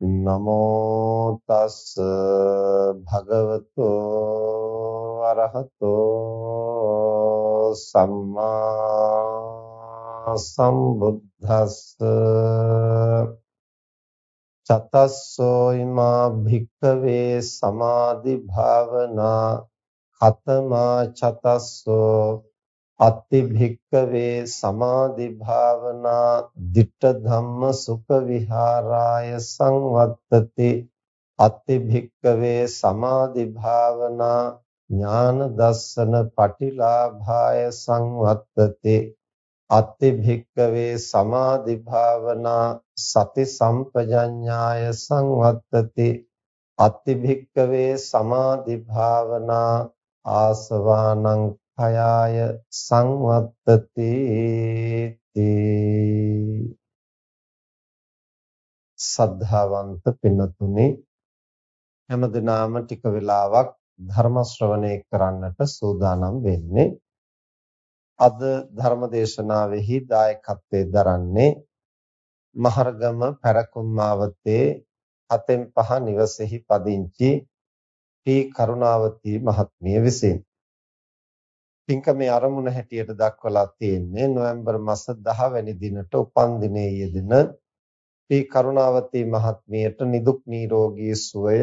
නමෝ තස් භගවතු අරහතෝ සම්මා සම්බුද්දස්ස චතස්සෝ ඉමා භික්ඛවේ සමාධි භාවනා කතමා චතස්සෝ අත්ති භික්කවේ සමාධි භාවනා ditta ධම්ම සුඛ විහාරාය සංවත්තති. අත්ති භික්කවේ සමාධි භාවනා ඥාන දස්සන පටිලාභාය සංවත්තති. අත්ති භික්කවේ සමාධි භාවනා සති සම්පජඤ්ඤාය සංවත්තති. අත්ති භික්කවේ සමාධි භාවනා ආසවානං භයාය සංවත්තති සද්ධාවන්ත පින්නතුනි හැමදිනාම ටික වෙලාවක් ධර්ම ශ්‍රවණය කරන්නට සූදානම් වෙන්නේ. අද ධර්ම දේශනාවෙහි දායකත්වයෙන් දරන්නේ මහරගම පැරකුම්මාවතේ හතෙන් පහ නිවසේහි පදිංචි පී කරුණාවතී මහත්මිය විසිනි. පින්කමේ ආරමුණ හැටියට දක්වලා තියෙන්නේ නොවැම්බර් මාස 10 වැනි දිනට උපන් දිනේ යෙදෙන ශ්‍රී කරුණාවතී මහත්මියට නිදුක් නිරෝගී සුවය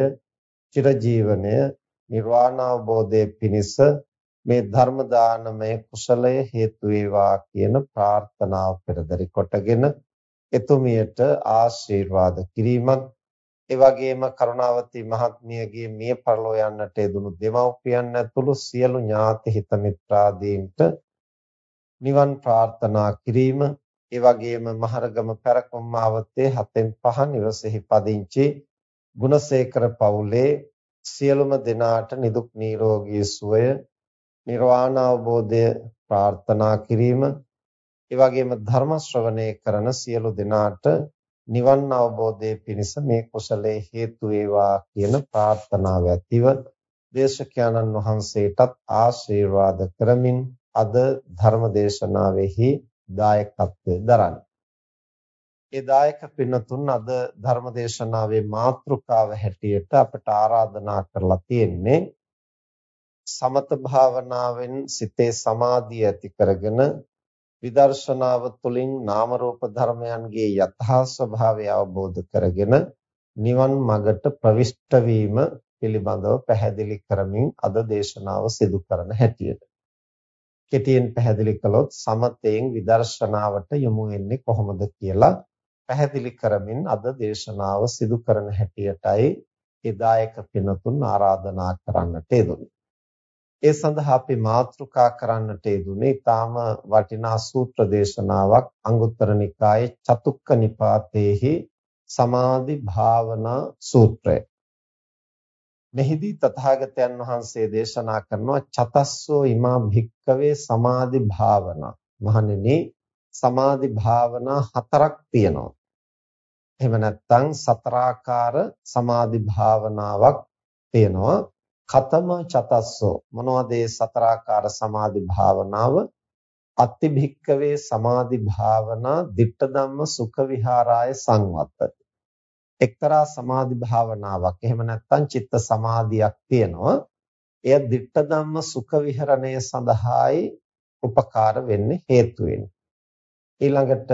චිරජීවනය නිර්වාණ අවබෝධයේ පිණිස මේ ධර්ම දානමය කුසලය හේතු වේවා කියන ප්‍රාර්ථනාව පෙරදරි කොටගෙන එතුමියට ආශිර්වාද කිරීමත් ඒ වගේම කරුණාවති මහත්මියගේ මිය පරලෝ යන්නට යෙදුණු දෙමව්පියන් ඇතුළු සියලු ඥාති හිත මිත්‍රාදීන්ට නිවන් ප්‍රාර්ථනා කිරීම ඒ වගේම මහරගම පැරකුම්මාවතේ හතෙන් පහ නිවසේහි පදිංචි ගුණසේකර පවුලේ සියලුම දෙනාට නිදුක් නිරෝගී සුවය නිර්වාණ අවබෝධය ප්‍රාර්ථනා කිරීම ඒ වගේම ධර්ම ශ්‍රවණය කරන සියලු දෙනාට නිවන් අවබෝධයේ පිණිස මේ කුසලයේ හේතු වේවා කියන ප්‍රාර්ථනාව ඇතිව දේශකයන්න් වහන්සේටත් ආශිර්වාද කරමින් අද ධර්ම දේශනාවෙහි දායකත්වය දරන්නේ. ඒ දායක පින්නතුන් අද ධර්ම දේශනාවේ මාතෘකාව හැටියට අපට ආරාධනා කරලා තියෙන්නේ සමත භාවනාවෙන් සිතේ සමාධිය ඇති කරගෙන විදර්ශනාව තුළින් නාම රූප ධර්මයන්ගේ යථා ස්වභාවය අවබෝධ කරගෙන නිවන් මඟට ප්‍රවිෂ්ඨ වීම පිළිබඳව පැහැදිලි කරමින් අද දේශනාව සිදු කරන හැටියට. කෙටියෙන් පැහැදිලි කළොත් සමතයෙන් විදර්ශනාවට යොමු වෙන්නේ කොහොමද කියලා පැහැදිලි කරමින් අද දේශනාව සිදු කරන හැටියටයි එදායක පිනතුන් ආරාධනා කරන්නට යෙදුනේ ඒ සඳහා අපි මාතෘකා කරන්නට යෙදුනේ ඊටාම වටිනා සූත්‍ර දේශනාවක් අංගුත්තර නිකායේ චතුක්ක නිපාතේහි සමාධි භාවනා සූත්‍රය. මෙහිදී තථාගතයන් වහන්සේ දේශනා කරනවා චතස්සෝ ඉමා භික්කවේ සමාධි භාවනා. මහණෙනි සමාධි භාවනා හතරක් තියෙනවා. එහෙම නැත්නම් සතරාකාර සමාධි භාවනාවක් තියෙනවා. කතම චතස්සෝ මොනවද මේ සතරාකාර සමාධි භාවනාව? අත්ති භික්කවේ සමාධි භාවනා ditta ධම්ම සුඛ විහාරාය සංවත්තති. එක්තරා සමාධි භාවනාවක් එහෙම නැත්නම් චිත්ත සමාධියක් තියෙනවා. එය ditta ධම්ම සුඛ විහරණය සඳහායි උපකාර වෙන්නේ හේතු වෙන්නේ. ඊළඟට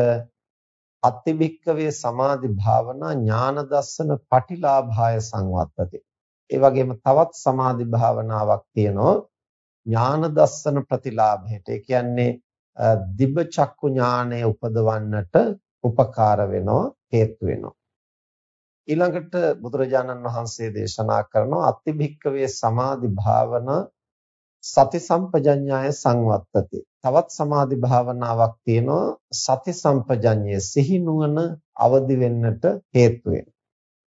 අත්තිභික්කවේ සමාධි භාවනා ඥාන දස්සන පටිලාභාය සංවත්තති. ඒ වගේම තවත් සමාධි භාවනාවක් තියෙනවා ඥාන දස්සන ප්‍රතිලාභයට. ඒ කියන්නේ දිබ චක්කු ඥානය උපදවන්නට උපකාර වෙනවා හේතු වෙනවා. ඊළඟට බුදුරජාණන් වහන්සේ දේශනා කරනවා අත්තිභික්කවේ සමාධි භාවනා සති සම්පජඤ්ඤාය සංවත්තති. තවත් සමාධි භාවනාවක් තියෙනවා සති සම්පජඤ්ඤය සිහි නුවණ අවදි වෙන්නට හේතු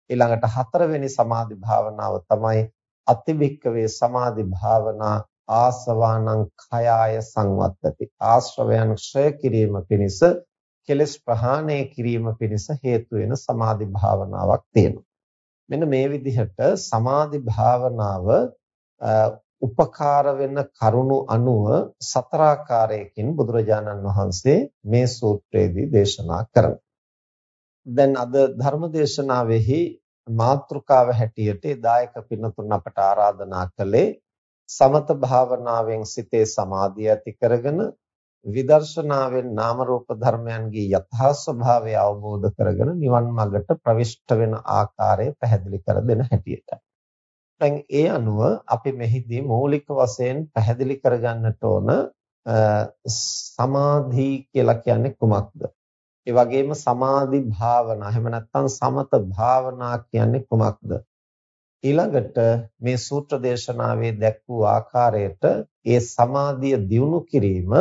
ඊළඟට හතරවෙනි සමාධි භාවනාව තමයි අතිවික්කවේ සමාධි භාවනා ආසවානං khයාය සංවත්තති. ආශ්‍රවයන් ක්ෂය කිරීම පිණිස කෙලස් ප්‍රහාණය කිරීම පිණිස හේතු වෙන සමාධි භාවනාවක් තියෙනවා. මෙන්න මේ විදිහට සමාධි භාවනාව උපකාර වෙන කරුණු අනුව සතරාකාරයකින් බුදුරජාණන් වහන්සේ මේ සූත්‍රයේදී දේශනා කරනවා. දැන් අද ධර්ම දේශනාවෙහි මාතෘකාව හැටියට දායක පින්නතුන් අපට ආරාධනා කළේ සමත භාවනාවෙන් සිතේ සමාධිය ඇති කරගෙන විදර්ශනාවෙන් නාම රූප ධර්මයන්ගේ යථා ස්වභාවය අවබෝධ කරගෙන නිවන් මාර්ගට ප්‍රවිෂ්ඨ වෙන ආකාරය පැහැදිලි කර දෙන හැටියට. දැන් ඒ අනුව අපි මෙහිදී මූලික වශයෙන් පැහැදිලි කරගන්නට ඕන සමාධි කියලා කියන්නේ කුමක්ද? ඒ වගේම සමාධි භාවනා එහෙම නැත්නම් සමත භාවනා කියන්නේ කුමක්ද? ඊළඟට මේ සූත්‍ර දේශනාවේ දැක් වූ ආකාරයට ඒ සමාධිය දියුණු කිරීම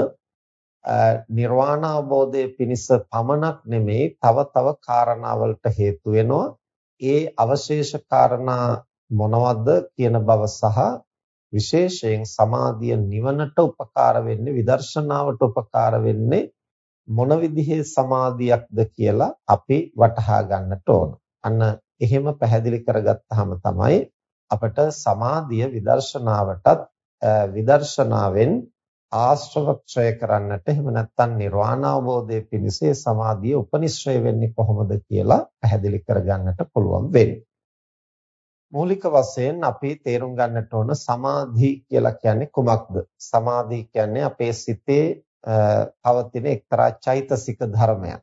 නිර්වාණ අවබෝධයේ පිණිස පමණක් නෙමේ තව තව කාරණාවලට හේතු වෙනවා. ඒ අවශේෂ කාරණා මොනවද කියන බව සහ විශේෂයෙන් සමාධිය නිවනට උපකාර වෙන්නේ විදර්ශනාවට උපකාර වෙන්නේ මොන විදිහේ සමාධියක්ද කියලා අපි වටහා ගන්නට ඕන. අන්න එහෙම පැහැදිලි කරගත්තාම තමයි අපට සමාධිය විදර්ශනාවටත් විදර්ශනාවෙන් ආශ්‍රව ක්ෂය කරන්නට එහෙම නැත්නම් නිර්වාණ අවබෝධයේ පිණිස සමාධිය උපනිශ්‍රය වෙන්නේ කොහොමද කියලා පැහැදිලි කරගන්නට පුළුවන් වෙන්නේ. මූලික වශයෙන් අපි තේරුම් ගන්නට ඕන සමාධි කියලා කියන්නේ කුමක්ද? සමාධි කියන්නේ අපේ සිතේ පවතින එක්තරා චෛතසික ධර්මයක්.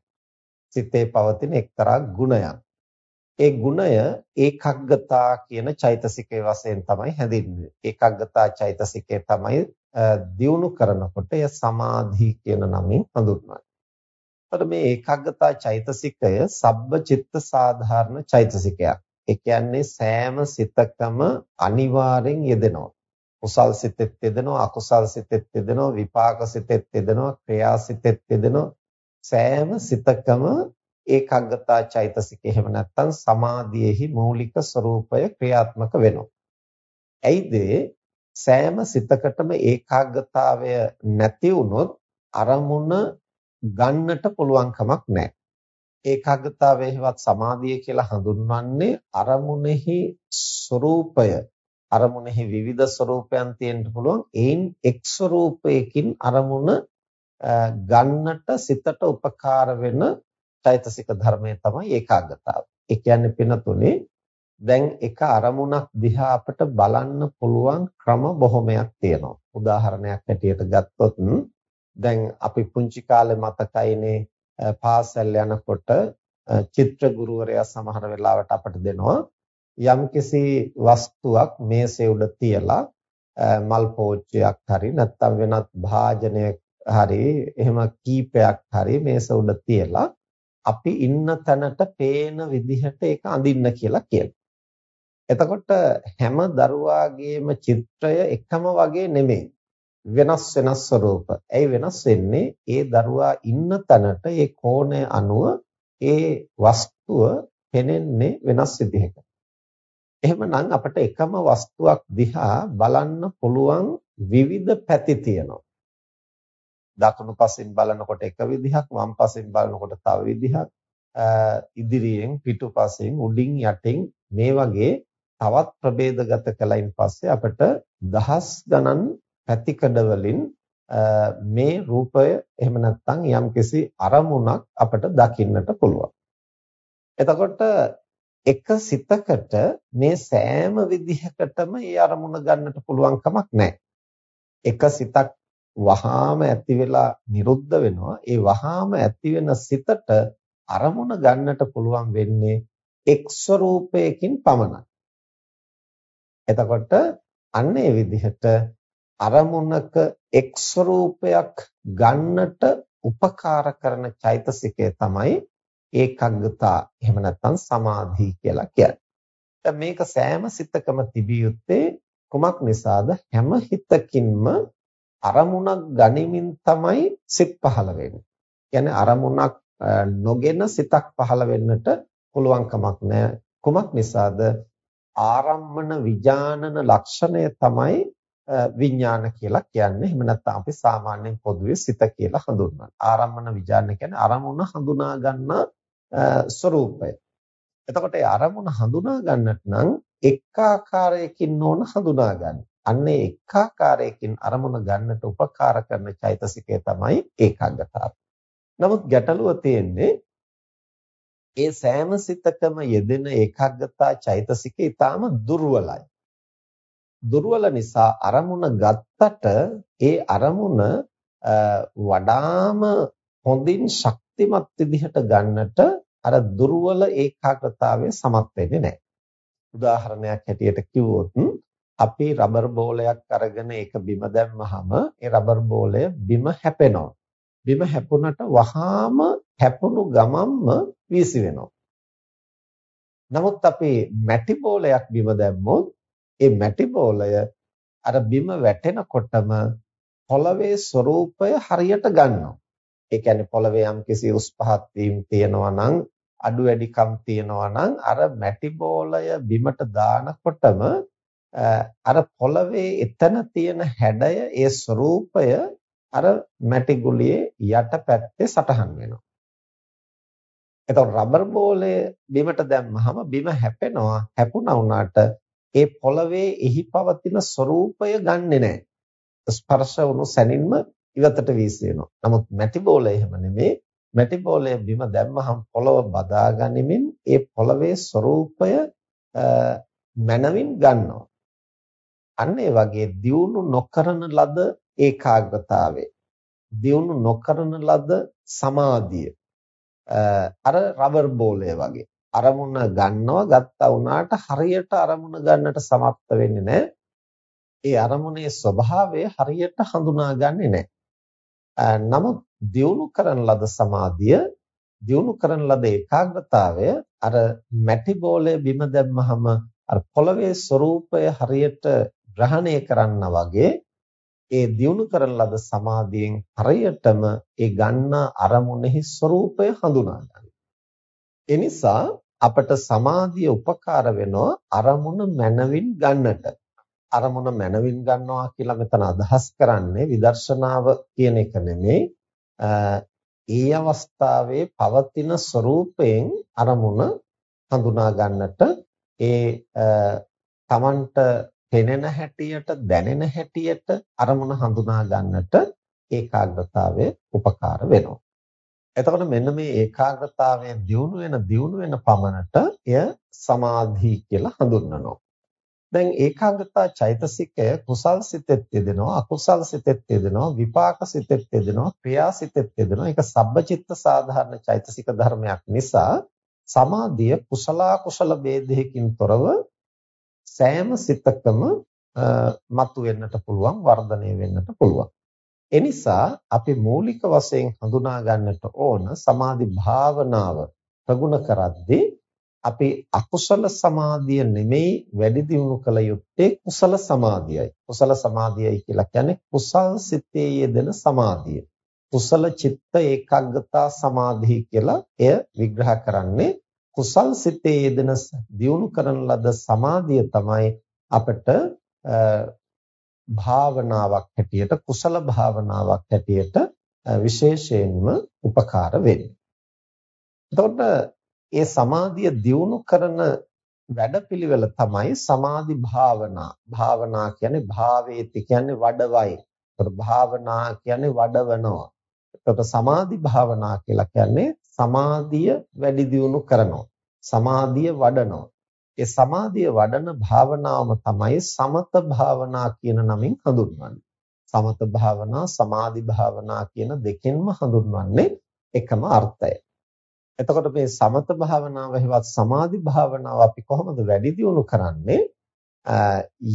සිතේ පවතින එක්තරා ගුණයක්. ඒ ගුණය ඒකග්ගතා කියන චෛතසිකයේ වශයෙන් තමයි හැඳින්වෙන්නේ. ඒකග්ගතා චෛතසිකය තමයි දියුණු කරනකොට එය සමාධි කියන නමින් හඳුන්වන්නේ. එතකොට මේ ඒකග්ගතා චෛතසිකය සබ්බ චිත්ත සාධාරණ චෛතසිකයක්. ඒ කියන්නේ සෑම සිතකම අනිවාර්යෙන් යෙදෙනවා. කුසල් සිතෙත් යෙදෙනවා, අකුසල් සිතෙත් යෙදෙනවා, විපාක සිතෙත් යෙදෙනවා, ක්‍රියා සිතෙත් යෙදෙනවා. සෑම සිතකම ඒකග්ගතා චෛතසික එහෙම නැත්නම් සමාධියේහි මූලික ස්වરૂපය ක්‍රියාත්මක වෙනවා. ඇයිද සෑම සිතකටම ඒකාග්‍රතාවය නැති වුනොත් අරමුණ ගන්නට පුළුවන් කමක් නැහැ. ඒකාග්‍රතාවයේවත් සමාධිය කියලා හඳුන්වන්නේ අරමුණෙහි ස්වરૂපය අරමුණෙහි විවිධ ස්වરૂපයන් තියෙන්න පුළුවන් ඒන් එක් ස්වરૂපයකින් අරමුණ ගන්නට සිතට උපකාර වෙන චෛතසික ධර්මය තමයි ඒකාග්‍රතාව. ඒ කියන්නේ පිනතුනේ දැන් එක අරමුණක් දිහා අපට බලන්න පුළුවන් ක්‍රම බොහොමයක් තියෙනවා. උදාහරණයක් හැටියට ගත්තොත් දැන් අපි පුංචි කාලේ මතකයිනේ පාසල් යනකොට චිත්‍ර ගුරුවරයා සමහර වෙලාවට අපට දෙනවා යම්කිසි වස්තුවක් මේසේ උඩ තියලා මල් පෝච්චියක් හරි නැත්නම් වෙනත් භාජනයක් හරි එහෙම කීපයක් හරි මේස උඩ තියලා අපි ඉන්න තැනට පේන විදිහට ඒක අඳින්න කියලා කියනවා. එතකොට හැම දරුවාගේම චිත්‍රය එකම වගේ නෙමෙයි. වෙනස් වෙනස් ස්වરૂප. ඇයි වෙනස් වෙන්නේ? ඒ දරුවා ඉන්න තැනට ඒ කෝණය අනුව ඒ වස්තුව පෙනෙන්නේ වෙනස් විදිහකට. එහෙමනම් අපිට එකම වස්තුවක් දිහා බලන්න පුළුවන් විවිධ පැති තියෙනවා. දකුණු පසින් බලනකොට එක විදිහක් වම් පසින් බලනකොට තව විදිහක් ඉදිරියෙන් පිටුපසින් උඩින් යටින් මේ වගේ තවත් ප්‍රභේදගත කළයින් පස්සේ අපිට දහස් ගණන් පැතිකඩ වලින් මේ රූපය එහෙම නැත්නම් යම්කිසි අරමුණක් අපිට දකින්නට පුළුවන්. එතකොට එක සිතකට මේ සෑම විදිහකටම ඒ අරමුණ ගන්නට පුළුවන් කමක් නැහැ. එක සිතක් වහාම ඇති වෙලා නිරුද්ධ වෙනවා. ඒ වහාම ඇති වෙන සිතට අරමුණ ගන්නට පුළුවන් වෙන්නේ එක් ස්වરૂපයකින් පමණයි. එතකොට අන්න ඒ විදිහට අරමුණක එක් ස්වરૂපයක් ගන්නට උපකාර කරන චෛතසිකය තමයි ඒකග්ගතා එහෙම නැත්නම් සමාධි කියලා කියන්නේ. දැන් මේක සෑම සිතකම තිබිය යුත්තේ කුමක් නිසාද? හැම හිතකින්ම අරමුණක් ගනිමින් තමයි සිත් පහළ වෙන්නේ. කියන්නේ අරමුණක් නොගෙන සිතක් පහළ වෙන්නට පුළුවන් කමක් නැහැ. කුමක් නිසාද? ආරම්මන විඥානන ලක්ෂණය තමයි විඥාන කියලා කියන්නේ. එහෙම නැත්නම් අපි සාමාන්‍යයෙන් පොදුවේ සිත කියලා හඳුන්වනවා. ආරම්මන විඥාන කියන්නේ අරමුණ හඳුනා ගන්න ස්වરૂපය. එතකොට ඒ අරමුණ හඳුනා ගන්නට නම් එක් ආකාරයකින් ඕන හඳුනා ගන්න. අන්නේ එක් ආකාරයකින් අරමුණ ගන්නට උපකාර කරන චෛතසිකය තමයි ඒකාග්‍රතාව. නමුත් ගැටලුව තියෙන්නේ ඒ සෑම සිතකම යෙදෙන ඒකාග්‍රතා චෛතසිකය ඊටාම දුර්වලයි. දුර්වල නිසා අරමුණ ගත්තට ඒ අරමුණ වඩාම හොඳින් ශක්තිමත් විදිහට ගන්නට අර දුර්වල ඒකාග්‍රතාවය සමත් වෙන්නේ නැහැ. උදාහරණයක් හැටියට කිව්වොත් අපි රබර් බෝලයක් අරගෙන ඒක බිම දැම්මහම ඒ රබර් බෝලය බිම හැපෙනවා. බිම හැපුණට වහාම හැපුණු ගමන්ම වීසි වෙනවා. නමුත් අපි මැටි බෝලයක් බිම දැම්මොත් ඒ මැටි බෝලය අර බිම වැටෙනකොටම පොළවේ ස්වરૂපය හරියට ගන්නවා. ඒ කියන්නේ පොළවේ යම්කිසි උස් පහත් වීම තියෙනවා නම් අඩු වැඩිකම් තියෙනවා නම් අර මැටි බෝලය බිමට දානකොටම අර පොළවේ එතන තියෙන හැඩය ඒ ස්වરૂපය අර මැටි ගුලියේ යටපැත්තේ සටහන් වෙනවා. එතකොට රබර් බෝලය බිමට දැම්මහම බිම හැපෙනවා. හැපුණා වුණාට ඒ පොළවේ එහි පවතින ස්වરૂපය ගන්නෙ නැහැ. ස්පර්ශ වුණු සැනින්ම ඉවතට වීසි වෙනවා. නමුත් මැටි බෝලය එහෙම නෙමෙයි. මැටි බෝලය බිම දැම්මහම පොළව බදා ගනිමින් ඒ පොළවේ ස්වરૂපය මනවින් ගන්නවා. අන්න ඒ වගේ දියුණු නොකරන ලද ඒකාග්‍රතාවය දියුණු නොකරන ලද සමාධිය අර රබර් බෝලය වගේ අරමුණ ගන්නවා ගත්තා වුණාට හරියට අරමුණ ගන්නට සමර්ථ වෙන්නේ නැහැ. ඒ අරමුණේ ස්වභාවය හරියට හඳුනාගන්නේ නැහැ. නමුත් දියුණු කරන ලද සමාධිය දියුණු කරන ලද ඒකාග්‍රතාවය අර මැටි බෝලය බිම දැම්මහම අර පොළවේ ස්වરૂපය හරියට ග්‍රහණය කරන්න වගේ ඒ දියුණු කරන ලද සමාධියෙන් හරියටම ඒ ගන්නා අරමුණෙහි ස්වરૂපය හඳුනා ගන්න. ඒ නිසා අපට සමාධිය උපකාර වෙනවා අරමුණ මනවින් ගන්නට. අරමුණ මනවින් ගන්නවා කියලා මෙතන අදහස් කරන්නේ විදර්ශනාව කියන එක නෙමෙයි. ඒ අවස්ථාවේ පවතින ස්වરૂපයෙන් අරමුණ හඳුනා ගන්නට ඒ තමන්ට පෙනෙන හැටියට දැනෙන හැටියට අරමුණ හඳුනා ගන්නට ඒකාග්‍රතාවය උපකාර වෙනවා. එතකොට මෙන්න මේ ඒකාග්‍රතාවය දියුණු වෙන දියුණු වෙන පමණට එය සමාධි කියලා හඳුන්වනවා. දැන් ඒකාග්‍රතා චෛතසිකය කුසල් සිතෙත් යෙදෙනවා අකුසල් සිතෙත් යෙදෙනවා විපාක සිතෙත් යෙදෙනවා ක්‍රියා සිතෙත් යෙදෙනවා ඒක සබ්බචිත්ත සාධාරණ චෛතසික ධර්මයක් නිසා සමාධිය කුසල කුසල ભેදයකින් තොරව සෑම සිතකම මතුවෙන්නට පුළුවන් වර්ධනය වෙන්නට පුළුවන්. එනිසා අපි මූලික වශයෙන් හඳුනා ගන්නට ඕන සමාධි භාවනාව ප්‍රගුණ කරද්දී අපි අකුසල සමාධිය නෙමෙයි වැඩි දියුණු කළ යුත්තේ කුසල සමාධියයි. කුසල සමාධියයි කියලා කියන්නේ කුසල් සිතේ යෙදෙන සමාධිය. කුසල චිත්ත ඒකාග්‍රතා සමාධිය කියලා එය විග්‍රහ කරන්නේ කුසල් සිතේ යෙදෙන දියුණු කරන ලද සමාධිය තමයි අපට භාවනාවක් හැටියට කුසල භාවනාවක් හැටියට විශේෂයෙන්ම උපකාර වෙන්නේ. එතකොට ඒ සමාධිය දියුණු කරන වැඩපිළිවෙල තමයි සමාධි භාවනා. භාවනා කියන්නේ භාවේති කියන්නේ වඩවයි. එතකොට භාවනා කියන්නේ වඩවනවා. එතකොට සමාධි භාවනා කියලා කියන්නේ සමාධිය වැඩි දියුණු කරනවා. සමාධිය වඩනවා. ඒ සමාධිය වඩන භාවනාවම තමයි සමත භාවනා කියන නමින් හඳුන්වන්නේ. සමත භාවනා, සමාධි භාවනා කියන දෙකෙන්ම හඳුන්වන්නේ එකම අර්ථය. එතකොට මේ සමත භාවනාව හෙවත් සමාධි භාවනාව අපි කොහොමද වැඩි දියුණු කරන්නේ?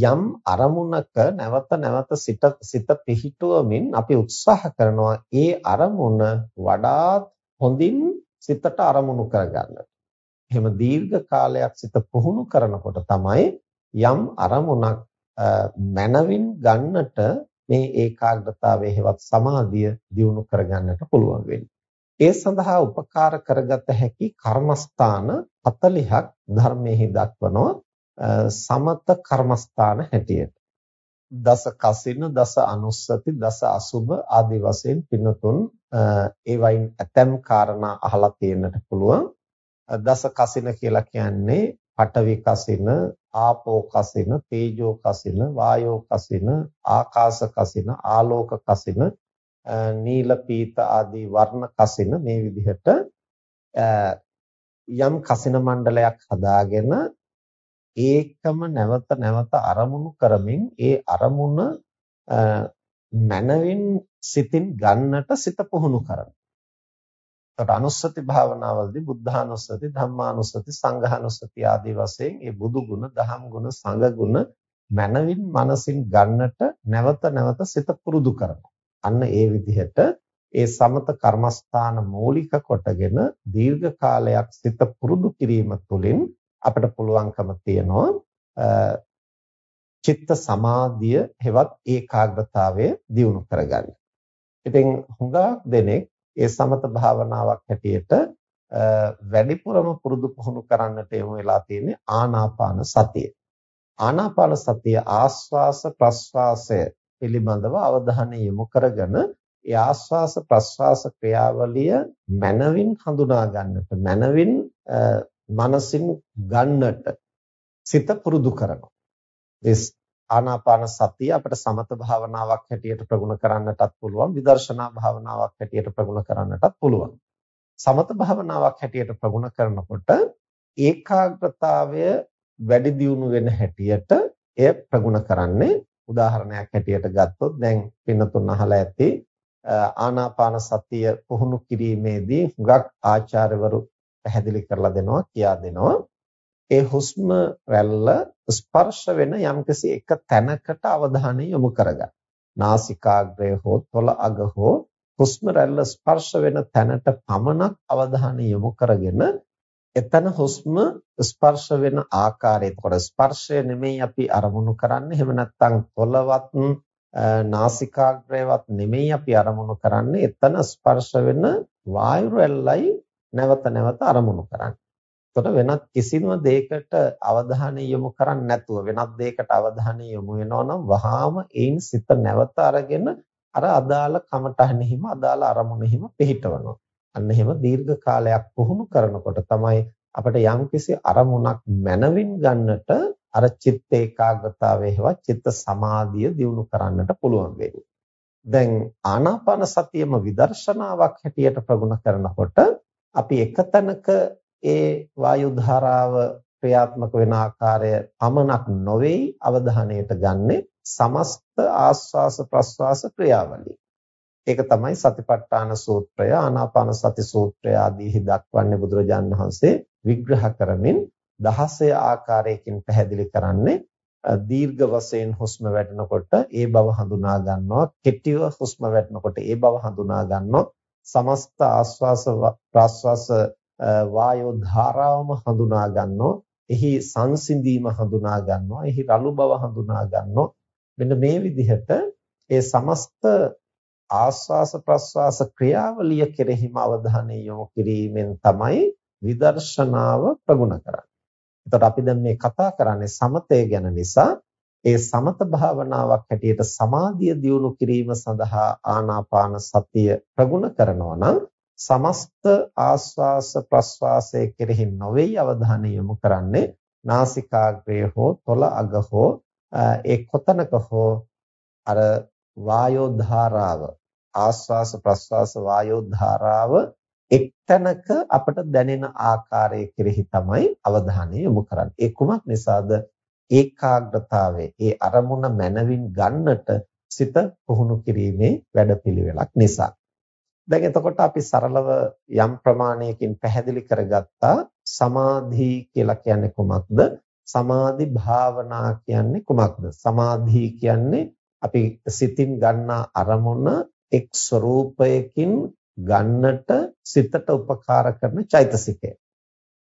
යම් අරමුණක නැවත නැවත සිත සිත පිහිටුවමින් අපි උත්සාහ කරනවා ඒ අරමුණ වඩාත් හොඳින් සිතට අරමුණු කරගන්නට. එහෙම දීර්ඝ කාලයක් සිත පුහුණු කරනකොට තමයි යම් අරමුණක් මනවින් ගන්නට මේ ඒකාග්‍රතාවයේ හෙවත් සමාධිය දියුණු කරගන්නට පුළුවන් වෙන්නේ. ඒ සඳහා උපකාර කරගත හැකි කර්මස්ථාන 40ක් ධර්මයේ දක්වනවා සමත කර්මස්ථාන හැටියට. දස කසින, දස අනුස්සති, දස අසුබ ආදී වශයෙන් පින්නතුන් ඒ වයින් ඇතම් කාරණා අහලා තියෙන්නට පුළුවන්. දස කසින කියලා කියන්නේ පඨවි කසින, ආපෝ කසින, තේජෝ කසින, වායෝ කසින, ආකාශ කසින, ආලෝක කසින, නීල පීත ආදී වර්ණ කසින මේ විදිහට යම් කසින මණ්ඩලයක් හදාගෙන ඒකම නැවත නැවත අරමුණු කරමින් ඒ අරමුණ මනවින් සිතින් ගන්නට සිත පුහුණු කරනවා. ඒකට අනුස්සති භාවනාවලදී බුද්ධානුස්සති, ධම්මානුස්සති, සංඝානුස්සති ආදී වශයෙන් මේ බුදු ගුණ, දහම් ගුණ, සංඝ ගුණ මනවින් මනසින් ගන්නට නැවත නැවත සිත පුරුදු කරනවා. අන්න ඒ විදිහට ඒ සමත කර්මස්ථාන මූලික කොටගෙන දීර්ඝ කාලයක් සිත පුරුදු කිරීම තුළින් අපිට පුළුවන්කම තියනවා චිත්ත සමාධිය හෙවත් ඒකාග්‍රතාවය දියුණු කරගන්න. ඉතින් හුඟක් දෙනෙක් ඒ සමත භාවනාවක් හැටියට වැඩිපුරම පුරුදු පුහුණු කරන්නට යොමු වෙලා තියෙන්නේ ආනාපාන සතිය. ආනාපාන සතිය ආස්වාස ප්‍රස්වාසය පිළිබඳව අවධානය යොමු කරගෙන ඒ ආස්වාස ප්‍රස්වාස ක්‍රියාවලිය මනවින් හඳුනා ගන්නට මනවින් මනසින් ගන්නට සිත පුරුදු කරනවා. ඒ ආනාපාන සතිය අපිට සමත භාවනාවක් හැටියට ප්‍රගුණ කරන්නටත් පුළුවන් විදර්ශනා භාවනාවක් හැටියට ප්‍රගුණ කරන්නටත් පුළුවන්. සමත භාවනාවක් හැටියට ප්‍රගුණ කරනකොට ඒකාග්‍රතාවය වැඩි දියුණු වෙන හැටියට එය ප්‍රගුණ කරන්නේ උදාහරණයක් හැටියට ගත්තොත් දැන් පින්නතුන් අහලා ඇති ආනාපාන සතිය පුහුණු කිරීමේදී හුඟක් ආචාර්යවරු පැහැදිලි කරලා දෙනවා කියා දෙනවා ඒ හුස්ම රැල්ල ස්පර්ශ වෙන යම්කිසි එක තැනකට අවධානය යොමු කරගන්න. නාසිකාග්‍රය හෝ තොල අග හෝ හුස්ම රැල්ල ස්පර්ශ වෙන තැනට පමණක් අවධානය යොමු කරගෙන එතන හුස්ම ස්පර්ශ වෙන ආකාරය. එතකොට ස්පර්ශය නෙමෙයි අපි අරමුණු කරන්නේ. එහෙම නැත්නම් තොලවත් නාසිකාග්‍රයවත් නෙමෙයි අපි අරමුණු කරන්නේ. එතන ස්පර්ශ වෙන වායු රැල්ලයි නැවත නැවත අරමුණු කරන්නේ. එතකොට වෙනත් කිසිම දෙයකට අවධානය යොමු කරන්නේ නැතුව වෙනත් දෙයකට අවධානය යොමු වෙනවා නම් වහාම ඒන් සිත නැවත අරගෙන අර අදාළ කමටහනෙහිම අදාළ අරමුණෙහිම පිහිටවනවා. අන්න එහෙම දීර්ඝ කාලයක් පුහුණු කරනකොට තමයි අපිට යම්කිසි අරමුණක් මනවින් ගන්නට අර චිත්ත ඒකාග්‍රතාවය හෙවත් චිත්ත සමාධිය දියුණු කරන්නට පුළුවන් වෙන්නේ. දැන් ආනාපාන සතියම විදර්ශනාවක් හැටියට ප්‍රගුණ කරනකොට අපි එකතැනක ඒ වායු ධාරාව ක්‍රියාත්මක වෙන ආකාරය පමණක් නොවේ අවධානයට ගන්නේ සමස්ත ආස්වාස ප්‍රස්වාස ක්‍රියාවලිය. ඒක තමයි සතිපට්ඨාන සූත්‍රය ආනාපාන සති සූත්‍රය ආදීහි දක්වන්නේ බුදුරජාණන් වහන්සේ විග්‍රහ කරමින් 16 ආකාරයකින් පැහැදිලි කරන්නේ දීර්ඝ වශයෙන් හුස්ම වැටෙනකොට ඒ බව හඳුනා ගන්නවා කෙටිව හුස්ම වැටෙනකොට ඒ බව හඳුනා ගන්නවා සමස්ත ආස්වාස ප්‍රාස්වාස වායෝ ධාරාවම හඳුනා ගන්නවා එහි සංසිඳීම හඳුනා ගන්නවා එහි රළු බව හඳුනා ගන්නවා. මෙන්න මේ විදිහට ඒ සමස්ත ආස්වාස ප්‍රස්වාස ක්‍රියාවලිය කෙරෙහිම අවධානය යොමු කිරීමෙන් තමයි විදර්ශනාව ප්‍රගුණ කරන්නේ. එතකොට අපි දැන් මේ කතා කරන්නේ සමතය ගැන නිසා ඒ සමත භාවනාවක් හැටියට සමාධිය දියුණු කිරීම සඳහා ආනාපාන සතිය ප්‍රගුණ කරනවා නම් සමස්ත ආස්වාස ප්‍රස්වාසයේ කෙරෙහි නොවේයි අවධානය යොමු කරන්නේ නාසිකාග්‍රය හෝ තොල අග හෝ ඒ කොතනක හෝ අර වායෝ ධාරාව ආස්වාස ප්‍රස්වාස වායෝ ධාරාව එක්තැනක අපට දැනෙන ආකාරය කෙරෙහි තමයි අවධානය යොමු කරන්නේ. ඒ කුමක් නිසාද? ඒකාග්‍රතාවයේ ඒ අරමුණ මනවින් ගන්නට සිත පුහුණු කිරීමේ වැඩපිළිවෙලක් නිසා. දැන් එතකොට අපි සරලව යම් ප්‍රමාණයකින් පැහැදිලි කරගත්තා සමාධි කියලා කියන්නේ කුමක්ද? සමාධි භාවනා කියන්නේ කුමක්ද? සමාධි කියන්නේ අපි සිතින් ගන්නා අරමුණ එක් ස්වરૂපයකින් ගන්නට සිතට උපකාර කරන චෛතසිකය.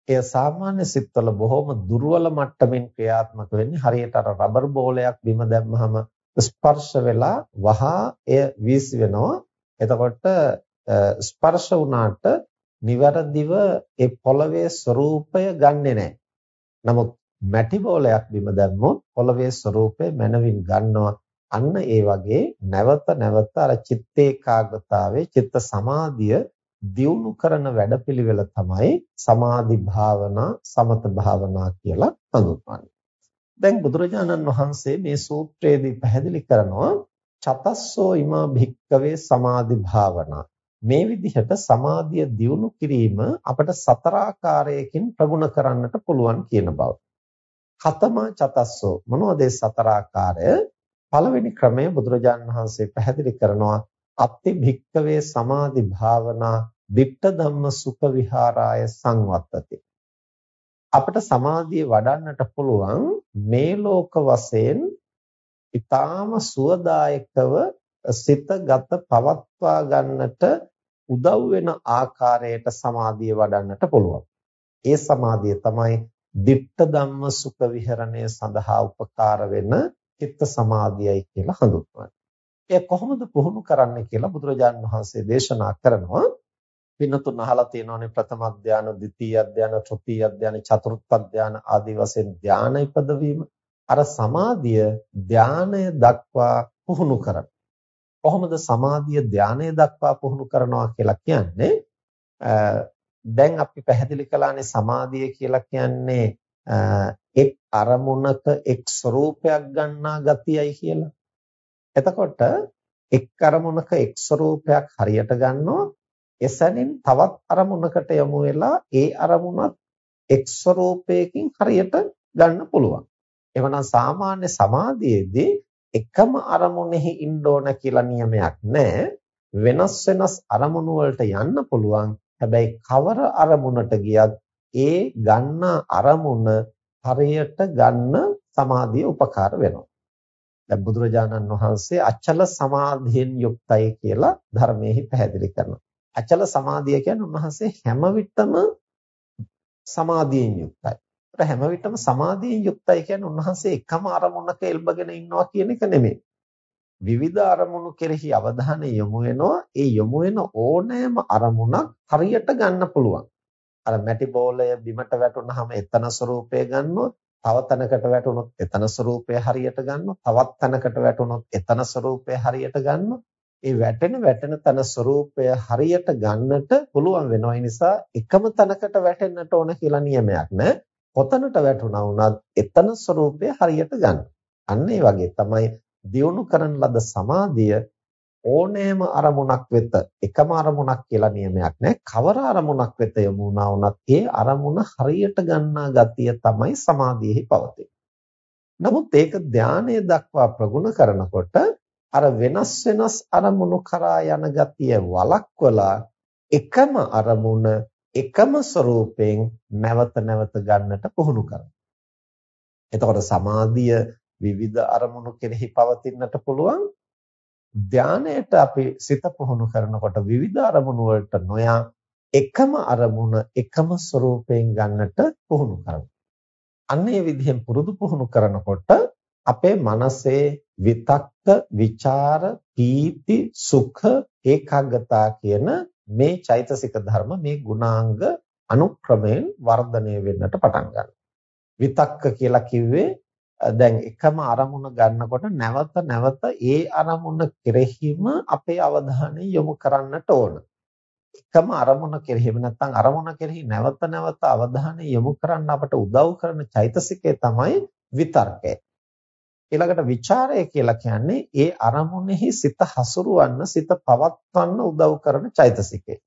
එය සාමාන්‍ය සිත්වල බොහොම දුර්වල මට්ටමින් ක්‍රියාත්මක වෙන්නේ හරියට අර රබර් බෝලයක් බිම දැම්මහම ස්පර්ශ වෙලා වහා එය වීසි වෙනවා. එතකොට ස්පර්ශ වුණාට නිවැරදිව ඒ පොළවේ ස්වરૂපය ගන්නෙ නැහැ. නමුත් මැටි බෝලයක් බිම දැම්මොත් පොළවේ ස්වરૂපය මනවින් ගන්නවා. අන්න ඒ වගේ නැවත නැවත අර චිත්ත ඒකාග්‍රතාවයේ චිත්ත සමාධිය දියුණු කරන වැඩපිළිවෙල තමයි සමාධි භාවනා සමත භාවනා කියලා හඳුන්වන්නේ. දැන් බුදුරජාණන් වහන්සේ මේ සූත්‍රයේදී පැහැදිලි කරනවා චතස්සෝ ඉමා භික්කවේ සමාධි භාවනා මේ විදිහට සමාධිය දියුණු කිරීම අපට සතර ආකාරයකින් ප්‍රගුණ කරන්නට පුළුවන් කියන බව. කතමා චතස්සෝ මොනවද සතර ආකාරය? පළවෙනි ක්‍රමය බුදුරජාණන් වහන්සේ පැහැදිලි කරනවා අත්ති භික්කවේ සමාධි භාවනා ditta ධම්ම සුඛ විහාරාය සංවත්තති අපිට සමාධිය වඩන්නට පුළුවන් මේ ලෝක වශයෙන් ඊටාම සුවදායකව සිතගත පවත්වා ගන්නට උදව් වෙන ආකාරයට සමාධිය වඩන්නට පුළුවන්. ඒ සමාධිය තමයි ditta ධම්ම සුඛ විහරණය සඳහා උපකාර වෙන චිත්ත සමාධියයි කියලා හඳුන්වන්නේ. එය කොහොමද පුහුණු කරන්න කියලා බුදුරජාන් වහන්සේ දේශනා කරනවා. පින්නතුන් අහලා තියෙනවානේ ප්‍රථම අධ්‍යාන, ද්විතීයි අධ්‍යාන, තෘතීයි අධ්‍යාන, චතුර්ථ අධ්‍යාන ආදී වශයෙන් ධානය ඉපදවීම. අර සමාධිය ධානය දක්වා පුහුණු කරන. කොහොමද සමාධිය ධානය දක්වා පුහුණු කරනවා කියලා කියන්නේ? දැන් අපි පැහැදිලි කළානේ සමාධිය කියලා කියන්නේ එක් අරමුණක එක් ස්වરૂපයක් ගන්නා ගතියයි කියලා. එතකොට එක් අරමුණක එක් ස්වરૂපයක් හරියට ගන්නවා එසැනින් තවත් අරමුණකට යොමු වෙලා ඒ අරමුණත් එක් ස්වરૂපයකින් හරියට ගන්න පුළුවන්. එවනම් සාමාන්‍ය සමාධියේදී එකම අරමුණෙහි ඉන්න ඕන කියලා නියමයක් නැහැ. වෙනස් වෙනස් අරමුණු වලට යන්න පුළුවන්. හැබැයි කවර අරමුණට ගියත් ඒ ගන්න අරමුණ හරියට ගන්න සමාධිය උපකාර වෙනවා. දැන් බුදුරජාණන් වහන්සේ අචල සමාධියෙන් යුක්තයි කියලා ධර්මයේ පැහැදිලි කරනවා. අචල සමාධිය කියන්නේ උන්වහන්සේ හැම විටම සමාධියෙන් යුක්තයි. ඒත් හැම විටම සමාධියෙන් යුක්තයි කියන්නේ උන්වහන්සේ එකම අරමුණක එල්බගෙන ඉන්නවා කියන එක නෙමෙයි. විවිධ අරමුණු කෙරෙහි අවධානය යොමු වෙනවා. ඒ යොමු වෙන ඕනෑම අරමුණක් හරියට ගන්න පුළුවන්. අර මැටි බෝලය බිමට වැටුනහම එතන ස්වરૂපය ගන්නවා තව තැනකට වැටුනොත් එතන ස්වરૂපය හරියට ගන්නවා තවත් තැනකට වැටුනොත් එතන ස්වરૂපය හරියට ගන්නවා ඒ වැටෙන වැටෙන තන ස්වરૂපය හරියට ගන්නට පුළුවන් වෙනවා. නිසා එකම තැනකට වැටෙන්නට ඕන කියලා නියමයක් නැහැ කොතනට වැටුණා වුණත් එතන ස්වરૂපය හරියට ගන්න. අන්න ඒ වගේ තමයි දියුණු කරන ලද සමාධිය ඕනෑම අරමුණක් වෙත එකම අරමුණක් කියලා නියමයක් නැහැ. කවර අරමුණක් වෙත යොමු වුණා වුණත් ඒ අරමුණ හරියට ගන්නා ගතිය තමයි සමාධියෙහි පවතින්නේ. නමුත් ඒක ධානයේ දක්වා ප්‍රගුණ කරනකොට අර වෙනස් වෙනස් අරමුණු කරා යන ගතිය වළක්වලා එකම අරමුණ එකම ස්වરૂපයෙන් නැවත නැවත ගන්නට පුහුණු කරනවා. එතකොට සමාධිය විවිධ අරමුණු කෙරෙහි පවතින්නට පුළුවන් ධානයට අපි සිත පුහුණු කරනකොට විවිධ අරමුණු වලට නොයා එකම අරමුණ එකම ස්වરૂපයෙන් ගන්නට පුහුණු කරනවා. අන්න ඒ විදිහෙන් පුරුදු පුහුණු කරනකොට අපේ මනසේ විතක්ක, ਵਿਚාර, පීති, සුඛ, ඒකාග්‍රතා කියන මේ චෛතසික ධර්ම මේ ගුණාංග අනුක්‍රමයෙන් වර්ධනය වෙන්නට පටන් ගන්නවා. විතක්ක කියලා කිව්වේ දැන් එකම අරමුණ ගන්නකොට නැවත නැවත ඒ අරමුණ කෙරෙහිම අපේ අවධානය යොමු කරන්නට ඕන. එකම අරමුණ කෙරෙහි නැත්නම් අරමුණ කෙරෙහි නැවත නැවත අවධානය යොමු කරන්න අපට උදව් කරන චෛතසිකය තමයි විතර්කය. ඊළඟට ਵਿਚාරය කියලා කියන්නේ ඒ අරමුණෙහි සිත හසුරවන්න සිත පවත්වන්න උදව් කරන චෛතසිකය.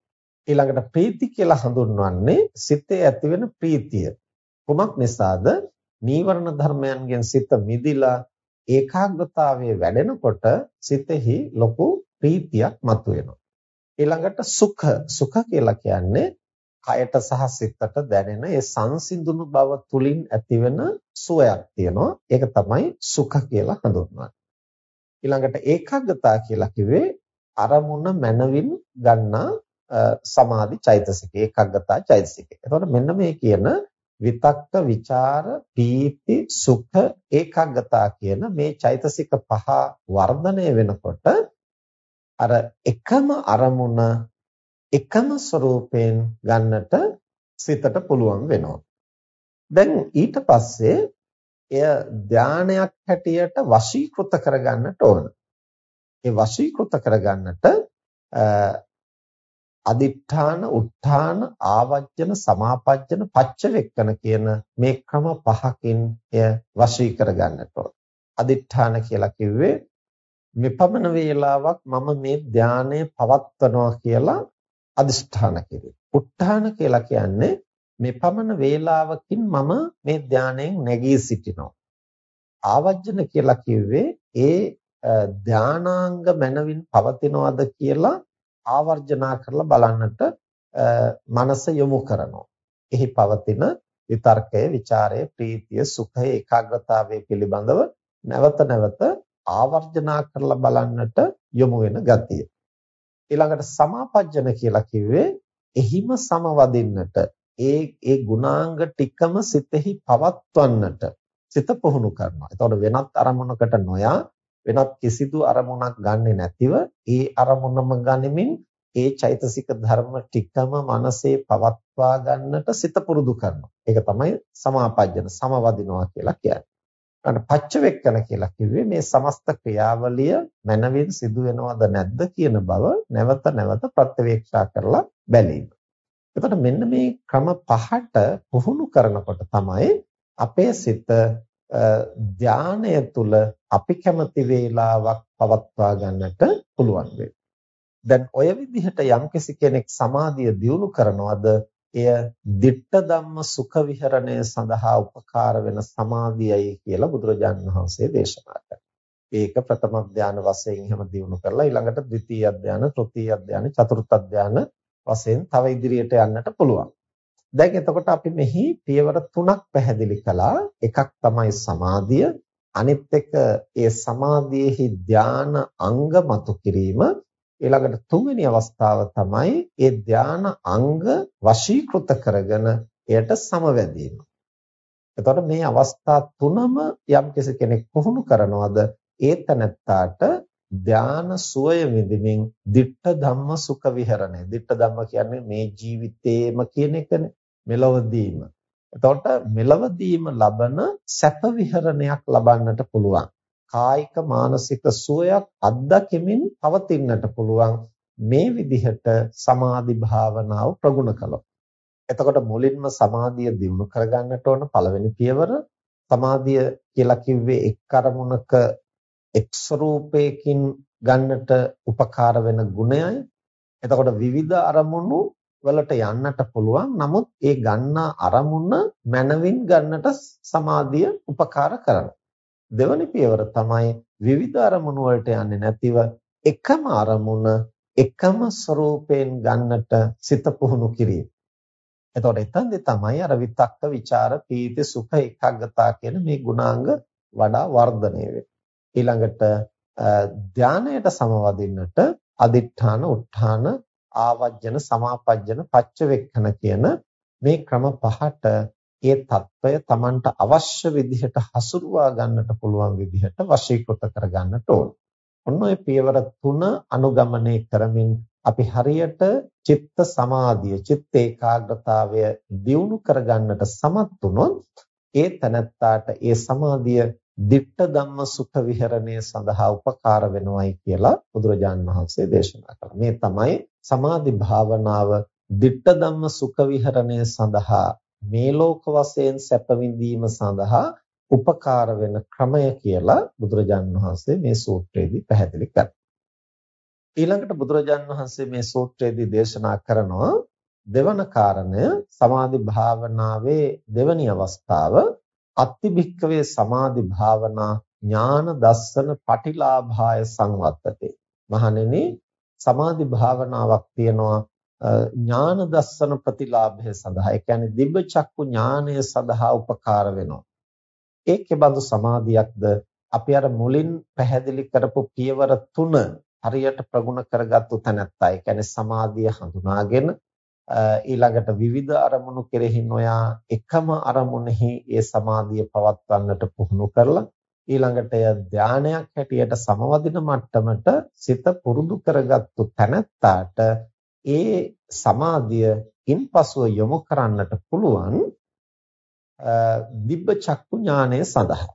ඊළඟට ප්‍රීති කියලා හඳුන්වන්නේ සිතේ ඇතිවෙන ප්‍රීතිය. කුමක් නිසාද? නීවරණ ධර්මයන්ගෙන් සිත මිදිලා ඒකාග්‍රතාවයේ වැඩෙනකොට සිතෙහි ලොකු ප්‍රීතියක් මතුවෙනවා. ඊළඟට සුඛ සුඛ කියලා කියන්නේ කයට සහ සිතට දැනෙන ඒ සංසිඳුණු බව තුලින් ඇතිවෙන සුවයක් තියෙනවා. ඒක තමයි සුඛ කියලා හඳුන්වන්නේ. ඊළඟට ඒකාග්‍රතාව කියලා කිව්වේ අරමුණ මනවින් ගන්නා සමාධි චෛතසිකය ඒකාග්‍රතාව චෛතසිකය. එතකොට මෙන්න මේ කියන විතක්ක ਵਿਚාර පීති සුඛ ඒකාග්‍රතා කියන මේ චෛතසික පහ වර්ධනය වෙනකොට අර එකම අරමුණ එකම ස්වરૂපයෙන් ගන්නට සිතට පුළුවන් වෙනවා. දැන් ඊට පස්සේ එය ධානයක් හැටියට වශීකృత කරගන්නට ඕන. ඒ වශීකృత කරගන්නට අදිඨාන, උත්ථාන, ආවජ්ජන, සමාපජ්ජන, පච්චවෙක්කන කියන මේ ක්‍රම පහකින් එය වශී කරගන්නට ඕන. අදිඨාන කියලා කිව්වේ මෙපමණ වේලාවක් මම මේ ධානය පවත්වනවා කියලා අදිෂ්ඨාන කිරීම. උත්ථාන කියලා කියන්නේ මෙපමණ වේලාවකින් මම මේ ධානයෙන් නැගී සිටිනවා. ආවජ්ජන කියලා කිව්වේ ඒ ධානාංග මනවින් පවතිනවද කියලා ආවර්ජනා කරලා බලන්නට මනස යොමු කරනවා. එහි පවතින විතර්කය, ਵਿਚාරය, ප්‍රීතිය, සුඛය, ඒකාග්‍රතාවය පිළිබඳව නැවත නැවත ආවර්ජනා කරලා බලන්නට යොමු වෙන ගතිය. ඊළඟට සමාපජ්ජන කියලා කිව්වේ එහිම සමවදින්නට ඒ ඒ ගුණාංග ටිකම සිතෙහි පවත්වන්නට සිත පුහුණු කරනවා. එතකොට වෙනත් අරමුණකට නොයා වෙනත් කිසිදු අරමුණක් ගන්නෙ නැතිව ඒ අරමුණම ගනිමින් ඒ චෛතසික ධර්ම ටිකම මනසේ පවත්වා ගන්නට සිත පුරුදු කරනවා. ඒක තමයි සමාපජ්ජන සමවදිනවා කියලා කියන්නේ. අන්න පච්චවෙක්කන කියලා කිව්වේ මේ සමස්ත ක්‍රියාවලිය මනවින් සිදු වෙනවද නැද්ද කියන බව නැවත නැවත ප්‍රත්‍යවේක්ෂා කරලා බැලීම. එතකොට මෙන්න මේ ක්‍රම පහට පුහුණු කරනකොට තමයි අපේ සිත ධානය තුල අපි කැමති වේලාවක් පවත්වා ගන්නට පුළුවන් වෙයි. දැන් ඔය විදිහට යම්කිසි කෙනෙක් සමාධිය දියුණු කරනවද එය ditta ධම්ම සුඛ විහරණය සඳහා උපකාර වෙන සමාධියයි කියලා බුදුරජාණන් වහන්සේ දේශනා කළා. ඒක ප්‍රථම ධානය වශයෙන් එහෙම දියුණු කරලා ඊළඟට ද්විතීයි ධානය, තෘතීයි ධානය, චතුර්ථ ධානය වශයෙන් තව ඉදිරියට යන්නට පුළුවන්. දැන් එතකොට අපි මෙහි පියවර තුනක් පැහැදිලි කළා. එකක් තමයි සමාධිය, අනිත් එක ඒ සමාධියේහි ධාන අංග මතු කිරීම, ඊළඟට තුන්වෙනි අවස්ථාව තමයි ඒ ධාන අංග වශීකృత කරගෙන එයට සමවැදීම. එතකොට මේ අවස්ථා තුනම යම් කෙනෙක් පුහුණු කරනවද ඒ තනත්තාට ධාන සුවය විඳින්මින් ditta ධම්ම සුඛ විහරණය. ditta ධම්ම කියන්නේ මේ ජීවිතේම කියන එකනේ. මෙලවදීම. එතකොට මෙලවදීම ලබන සැප විහරණයක් ලබන්නට පුළුවන්. කායික මානසික සුවයක් අත්දැකීමින් පවතින්නට පුළුවන් මේ විදිහට සමාධි භාවනාව ප්‍රගුණ කළොත්. එතකොට මුලින්ම සමාධිය දිනු කරගන්නට ඕන පළවෙනි පියවර සමාධිය කියලා කිව්වේ එක් අරමුණක එක් ස්වરૂපයකින් ගන්නට උපකාර වෙන ගුණයයි. එතකොට විවිධ අරමුණු වලට යන්නට පුළුවන්. නමුත් ඒ ගන්නා අරමුණ මනවින් ගන්නට සමාධිය උපකාර කරනවා. දෙවැනි පියවර තමයි විවිධ අරමුණු වලට යන්නේ නැතිව එකම අරමුණ එකම ස්වરૂපයෙන් ගන්නට සිත පුහුණු කිරීම. එතකොට එතෙන්දී තමයි අර විතක්ක, ਵਿਚාර, පීති, සුඛ, ඒකාග්‍රතාව කියන මේ ගුණාංග වඩා වර්ධනය වෙන්නේ. ඊළඟට ධානයට සමවදින්නට අදිඨාන, උත්ථාන, ආවජන සමාපජන පච්චවෙක්කන කියන මේ ක්‍රම පහට ඒ తত্ত্বය Tamanට අවශ්‍ය විදිහට හසුරුවා ගන්නට පුළුවන් විදිහට වශීකృత කර ගන්නට ඕන. ඔන්න ඔය පියවර තුන අනුගමනය කරමින් අපි හරියට චිත්ත සමාධිය, චිත්ත ඒකාග්‍රතාවය දියුණු කරගන්නට සමත් වුණොත් ඒ තනත්තාට ඒ සමාධිය ditta ධම්ම සුඛ විහරණය සඳහා උපකාර වෙනවයි කියලා බුදුරජාන් වහන්සේ දේශනා කළා. මේ තමයි සමාධි භාවනාව ditta ධම්ම සුඛ විහරණය සඳහා මේ ලෝක වශයෙන් සැප විඳීම සඳහා උපකාර වෙන ක්‍රමය කියලා බුදුරජාන් වහන්සේ මේ සූත්‍රයේදී පැහැදිලි කරනවා. ඊළඟට බුදුරජාන් වහන්සේ මේ සූත්‍රයේදී දේශනා කරනවා දෙවන කාරණය සමාධි භාවනාවේ දෙවැනි අවස්ථාව අත්තිභික්කවේ සමාධි භාවනා ඥාන දස්සන පටිලාභාය සංවත්තතේ. මහණෙනි සමාධි භාවනාවක් තියෙනවා ඥාන දස්සන ප්‍රතිලාභය සඳහා. ඒ කියන්නේ දිබ්බ චක්කු ඥානය සඳහා උපකාර වෙනවා. ඒකේ බඳු සමාධියක්ද? අපි අර මුලින් පැහැදිලි කරපු පියවර තුන හරියට ප්‍රගුණ කරගත්තු තැනැත්තා. ඒ කියන්නේ සමාධිය හඳුනාගෙන ඊළඟට විවිධ අරමුණු කෙරෙහි නොයා එකම අරමුණෙහි ඒ සමාධිය පවත්වන්නට පුහුණු කරලා ඊළඟට එය ධානයක් හැටියට සමවදින මට්ටමට සිත පුරුදු කරගත්තු තැනැත්තාට ඒ සමාධිය ඉන්පසුව යොමු කරන්නට පුළුවන් දිබ්බ චක්කු ඥානය සඳහා.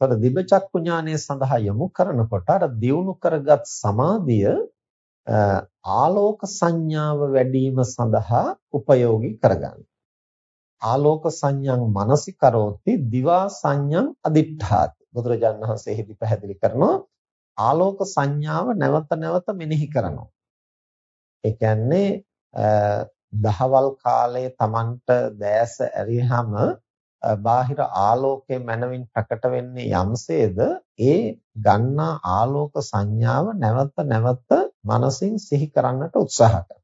එතකොට දිබ්බ චක්කු ඥානය සඳහා යොමු කරනකොට අර දියුණු කරගත් සමාධිය ආලෝක සංඥාව වැඩිම සඳහා උපයෝගී කරගන්න. ආලෝක සංඥං මනසිකරෝති දිවා සංඥං අදිඨාති. බුදුරජාණන් වහන්සේ එහිදී පැහැදිලි කරනවා ආලෝක සංඥාව නැවත නැවත මෙනෙහි කරනවා. ඒ කියන්නේ දහවල් කාලයේ Tamanට දැස ඇරියහම බාහිර ආලෝකයේ මනවින් ප්‍රකට වෙන්නේ යම්සේද ඒ ගන්නා ආලෝක සංඥාව නැවත නැවත මනසින් සිහි කරන්නට උත්සාහ කරනවා.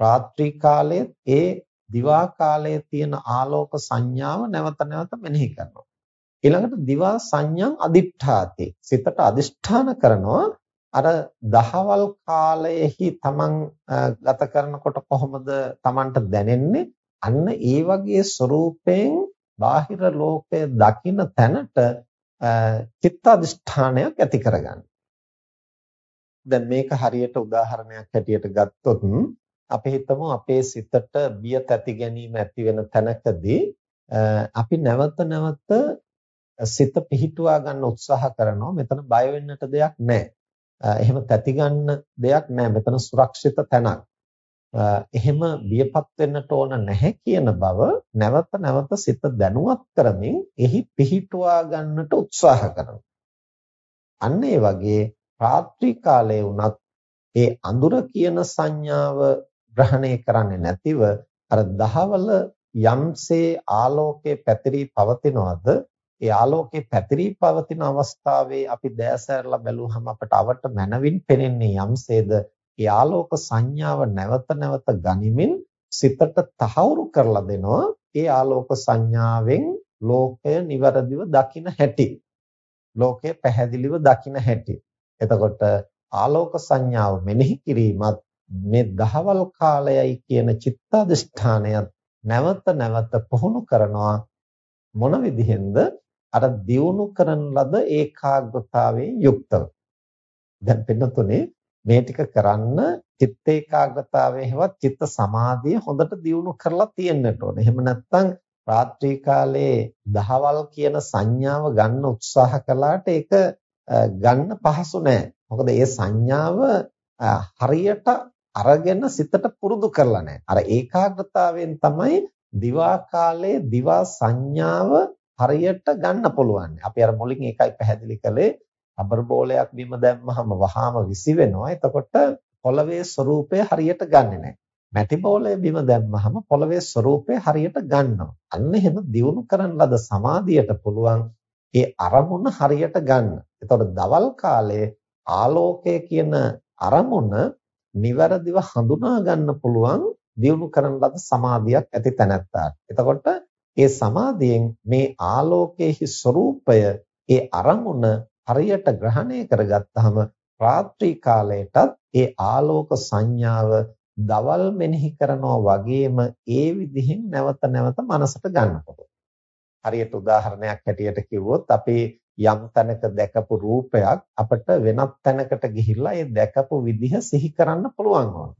රාත්‍රී කාලයේ ඒ දිවා කාලයේ තියෙන ආලෝක සංඥාව නැවත නැවත මෙනෙහි කරනවා. ඊළඟට දිවා සංඥං අදිඨාති. සිතට අදිෂ්ඨාන කරනවා අර දහවල් කාලයේහි තමන් ගත කරනකොට කොහොමද තමන්ට දැනෙන්නේ? අන්න ඒ වගේ ස්වરૂපයෙන් බාහිර ලෝකය දකින තැනට චිත්ත අදිෂ්ඨානයක් ඇති කරගන්න. දැන් මේක හරියට උදාහරණයක් හැටියට ගත්තොත් අපි හිතමු අපේ සිතට බිය තැති ගැනීම ඇති වෙන තැනකදී අපි නැවත නැවත සිත පිහිටුවා ගන්න උත්සාහ කරනවා මෙතන බය වෙන්නට දෙයක් නැහැ. එහෙම තැති ගන්න දෙයක් නැහැ. මෙතන සුරක්ෂිත තැනක්. එහෙම බියපත් වෙන්නට ඕන නැහැ කියන බව නැවත නැවත සිත දැනුවත් කරමින් එහි පිහිටුවා ගන්නට උත්සාහ කරනවා. අන්න ඒ වගේ රාත්‍රී කාලයේ වුණත් ඒ අඳුර කියන සංඥාව ග්‍රහණය කරන්නේ නැතිව අර දහවල යම්සේ ආලෝකයේ පැතිරී පවතිනවද? ඒ ආලෝකයේ පැතිරී පවතින අවස්ථාවේ අපි දැසැරලා බැලුවහම අපට අවට මනවින් පෙනෙන්නේ යම්සේද? ඒ ආලෝක සංඥාව නැවත නැවත ගනිමින් සිතට තහවුරු කරලා දෙනවා. ඒ ආලෝක සංඥාවෙන් ලෝකය નિවරදිව දකින හැටි. ලෝකය පැහැදිලිව දකින හැටි. එතකොට ආලෝක සංඥාව මෙනෙහි කිරීමත් මේ දහවල් කාලයයි කියන චිත්තඅදිෂ්ඨානයත් නැවත නැවත පුහුණු කරනවා මොන විදිහෙන්ද අර දියුණු කරන ලද ඒකාග්‍රතාවයෙන් යුක්තව දැන් පින්නතුනේ මේ ටික කරන්න චිත්ත ඒකාග්‍රතාවයේ හෙවත් චිත්ත සමාධිය හොඳට දියුණු කරලා තියෙන්නට ඕනේ. එහෙම නැත්නම් රාත්‍රී කාලේ දහවල් කියන සංඥාව ගන්න උත්සාහ කළාට ඒක ගන්න පහසු නෑ. මොකද ඒ සංඥාව හරියට අරගෙන සිතට පුරුදු කරලා නැහැ. අර ඒකාග්‍රතාවයෙන් තමයි දිවා කාලයේ දිවා සංඥාව හරියට ගන්න පුළුවන්. අපි අර මුලින් ඒකයි පැහැදිලි කළේ රබර් බෝලයක් බිම දැම්මහම වහාම විසි වෙනවා. එතකොට පොළවේ ස්වરૂපය හරියට ගන්නෙ නැහැ. මැටි බෝලය බිම දැම්මහම පොළවේ ස්වરૂපය හරියට ගන්නවා. අන්න එහෙම දියුණු කරන ලද සමාධියට පුළුවන් ඒ අරමුණ හරියට ගන්න. එතකොට දවල් කාලයේ ආලෝකය කියන අරමුණ નિවරදිව හඳුනා ගන්න පුළුවන් දියුණු කරන ලද සමාධියක් ඇති තැනැත්තාට. එතකොට ඒ සමාධියෙන් මේ ආලෝකයේ ස්වરૂපය ඒ අරමුණ හරියට ග්‍රහණය කරගත්තාම රාත්‍රී කාලයටත් ඒ ආලෝක සංඥාව දවල් මෙනෙහි කරනවා වගේම ඒ විදිහින් නැවත නැවත මනසට ගන්නකොට හරියට උදාහරණයක් හැටියට කිව්වොත් අපි යම් තැනක දැකපු රූපයක් අපිට වෙනත් තැනකට ගිහිල්ලා ඒ දැකපු විදිහ සිහි කරන්න පුළුවන් වුණා.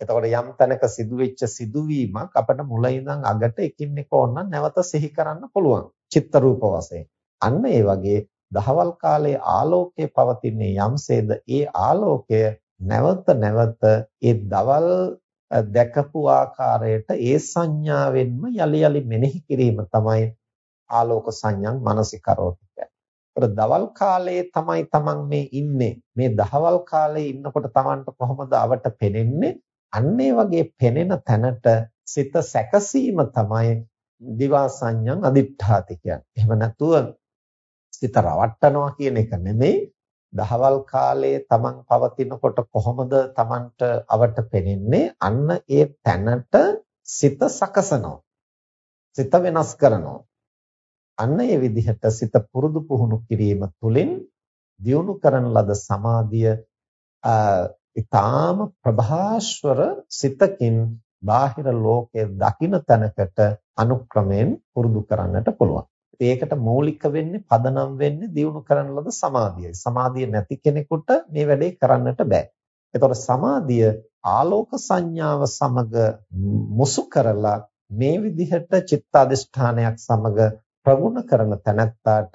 එතකොට යම් තැනක සිදුවෙච්ච සිදුවීමක් අපිට මුල ඉඳන් අගට එකින් එක ඕනනම් නැවත සිහි කරන්න පුළුවන්. චිත්ත රූප වශයෙන්. අන්න ඒ වගේ දහවල් කාලයේ ආලෝකය පවතින්නේ යම්සේද ඒ ආලෝකය නැවත නැවත ඒ දවල් දැකපු ආකාරයට ඒ සංඥාවෙන්ම යලි යලි මෙනෙහි කිරීම තමයි ආලෝක සංඥං මානසිකරෝති කියන්නේ. දවල් කාලයේ තමයි Taman මේ ඉන්නේ. මේ දහවල් කාලේ ඉන්නකොට Tamanට කොහොමද අවට පෙනෙන්නේ? අන්න වගේ පෙනෙන තැනට සිත සැකසීම තමයි දිවා සංඥං අදිඨාති කියන්නේ. එහෙම නැතුව සිත රවට්ටනවා කියන එක නෙමෙයි. දහවල් කාලයේ Taman පවතිනකොට කොහොමද Tamanට අවට පෙනෙන්නේ? අන්න ඒ තැනට සිත සකසනවා. සිත වෙනස් කරනවා. අන්න ඒ විදිහට සිත පුරුදු පුහුණු කිරීම තුළින් දියුණු කරන ලද සමාධිය ඊටාම ප්‍රභාස්වර සිතකින් බාහිර ලෝකයේ දකින තැනකට අනුක්‍රමයෙන් පුරුදු කරන්නට පුළුවන්. ඒකට මූලික වෙන්නේ පදනම් වෙන්නේ දියුණු කරන ලද සමාධියයි. සමාධිය නැති කෙනෙකුට මේ වැඩේ කරන්නට බෑ. එතකොට සමාධිය ආලෝක සංඥාව සමග මුසු කරලා මේ විදිහට චිත්ත අධිෂ්ඨානයක් සමග ප්‍රගුණ කරන තැනැත්තාට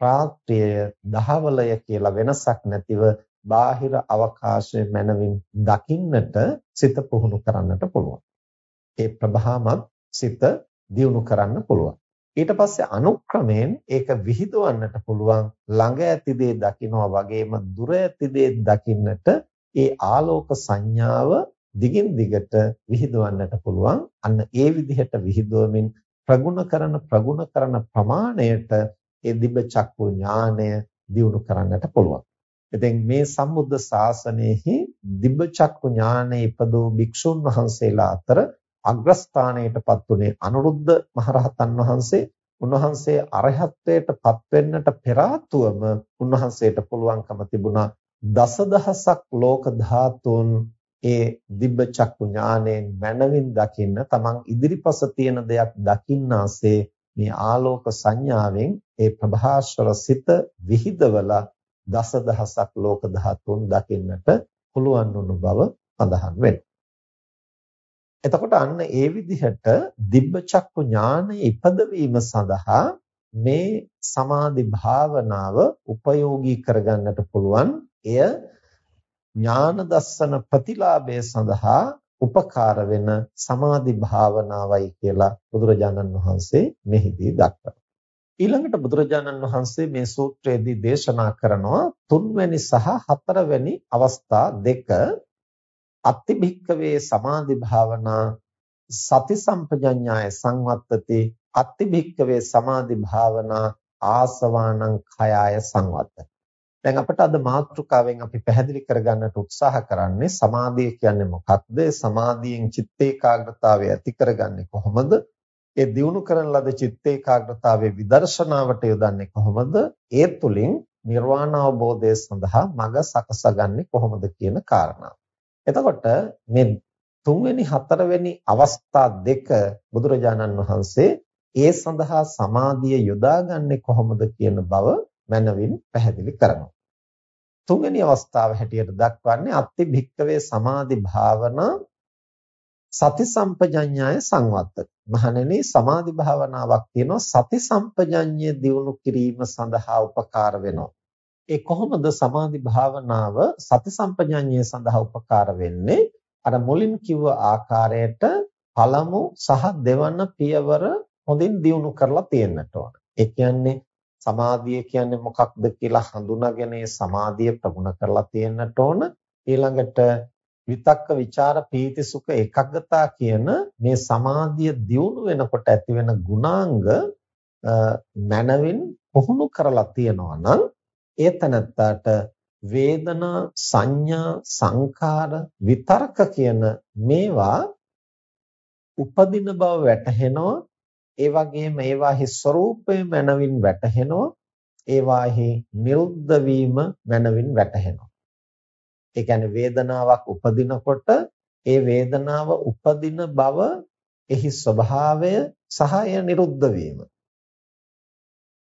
රාත්‍රිය දහවලය කියලා වෙනසක් නැතිව බාහිර අවකාශය මනවින් දකින්නට සිත පුහුණු කරන්නට පුළුවන්. ඒ ප්‍රභාමත් සිත දියුණු කරන්න පුළුවන්. ඊට පස්සේ අනුක්‍රමයෙන් ඒක විහිදවන්නට පුළුවන් ළඟ ඇති දේ දකිනවා වගේම දුර ඇති දේ දකින්නට ඒ ආලෝක සංඥාව දිගින් දිගට විහිදවන්නට පුළුවන්. අන්න ඒ විදිහට විහිදුවමින් ප්‍රගුණ කරන ප්‍රගුණ කරන ප්‍රමාණයට ඒ දිබ්බ චක්කු ඥානය දියුණු කරන්නට පුළුවන්. ඉතින් මේ සම්බුද්ධ ශාසනයෙහි දිබ්බ චක්කු ඥානය ඉපදූ භික්ෂුන් වහන්සේලා අතර අග්‍රස්ථානයටපත් උනේ අනුරුද්ධ මහරහතන් වහන්සේ. උන්වහන්සේ අරහත්ත්වයටපත් වෙන්නට පෙර උන්වහන්සේට පුළුවන්කම තිබුණා දසදහසක් ලෝක ධාතුන් ඒ දිබ්බ චක්කු ඥාණයෙන් මනවින් දකින්න තමන් ඉදිරිපස තියෙන දෙයක් දකින්නාසේ මේ ආලෝක සංඥාවෙන් ඒ ප්‍රභාස්වර සිත විහිදවලා දසදහසක් ලෝක ධාතුන් දකින්නට පුළුවන් වුණු බව සඳහන් වෙනවා. එතකොට අන්න ඒ විදිහට දිබ්බ චක්කු ඥානය ඉපදවීම සඳහා මේ සමාධි භාවනාව උපයෝගී කරගන්නට පුළුවන්. එය ඥාන දස්සන ප්‍රතිලාභය සඳහා උපකාර වෙන සමාධි භාවනාවයි කියලා බුදුරජාණන් වහන්සේ මෙහිදී දක්වනවා. ඊළඟට බුදුරජාණන් වහන්සේ මේ සූත්‍රයේදී දේශනා කරනවා තුන්වැනි සහ හතරවැනි අවස්ථා දෙක අත්තිභික්කවේ සමාධි භාවනා සති සම්පජඤ්ඤාය සංවත්තති අත්තිභික්කවේ සමාධි භාවනා ආසවානං khයාය සංවත්තති දැන් අපිට අද මාතෘකාවෙන් අපි පැහැදිලි කරගන්නට උත්සාහ කරන්නේ සමාධිය කියන්නේ මොකක්ද? සමාධියෙන් චිත්ත ඒකාග්‍රතාවය ඇති කරගන්නේ කොහොමද? ඒ දියුණු කරන ලද චිත්ත ඒකාග්‍රතාවයේ විදර්ශනාවට යොදන්නේ කොහොමද? ඒ තුලින් නිර්වාණ අවබෝධය සඳහා මඟ සකසගන්නේ කොහොමද කියන කාරණාව. එතකොට මේ තුන්වෙනි හතරවෙනි අවස්ථා දෙක බුදුරජාණන් වහන්සේ ඒ සඳහා සමාධිය යොදාගන්නේ කොහොමද කියන බව මනවින් පැහැදිලි කරනවා. තුන්වෙනි අවස්ථාව හැටියට දක්වන්නේ අත්ති භික්කවේ සමාධි භාවනා සති සම්පජඤ්ඤාය සංවත්තක. මහණෙනි සමාධි භාවනාවක් තියෙනවා සති සම්පජඤ්ඤය දියුණු කිරීම සඳහා උපකාර වෙනවා. ඒ කොහොමද සමාධි භාවනාව සති සම්පජඤ්ඤය සඳහා උපකාර වෙන්නේ? අර මුලින් කිව්ව ආකාරයට පළමු සහ දෙවන පියවර හොඳින් දියුණු කරලා තියෙන්නට ඕන. ඒ කියන්නේ සමාධිය කියන්නේ මොකක්ද කියලා හඳුනාගෙන ඒ සමාධිය ප්‍රගුණ කරලා තියෙන්නට ඕන. ඊළඟට විතක්ක ਵਿਚාර පීති සුඛ එකග්ගතා කියන මේ සමාධිය දියුණු වෙනකොට ඇතිවෙන ගුණාංග මනවින් පුහුණු කරලා තියෙනවා නම් ඒ තනත්තාට වේදනා සංඥා සංකාර විතර්ක කියන මේවා උපදින බව වැටහෙනවා. ඒ වගේම ඒවාහි ස්වરૂපය මනවින් වැටහෙනවා ඒවාහි නිරුද්ධ වීම මනවින් වැටහෙනවා. ඒ කියන්නේ වේදනාවක් උපදිනකොට ඒ වේදනාව උපදින බව එහි ස්වභාවය සහ එය නිරුද්ධ වීම.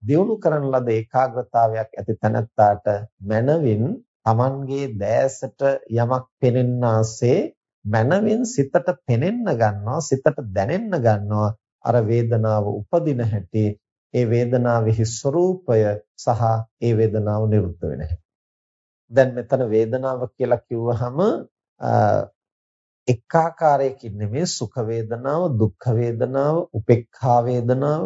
දියුණු කරන ලද ඒකාග්‍රතාවයක් ඇති තැනැත්තාට මනවින් Tamanගේ දැසට යමක් පෙනෙන්නාසේ මනවින් සිතට පෙනෙන්න ගන්නවා සිතට දැනෙන්න ගන්නවා. අර වේදනාව උපදින හැටි ඒ වේදනාවෙහි ස්වરૂපය සහ ඒ වේදනාව නිරුද්ධ වෙන හැටි. දැන් මෙතන වේදනාව කියලා කිව්වහම එක් ආකාරයකින් නෙමෙයි සුඛ වේදනාව, දුක්ඛ වේදනාව, උපේක්ඛා වේදනාව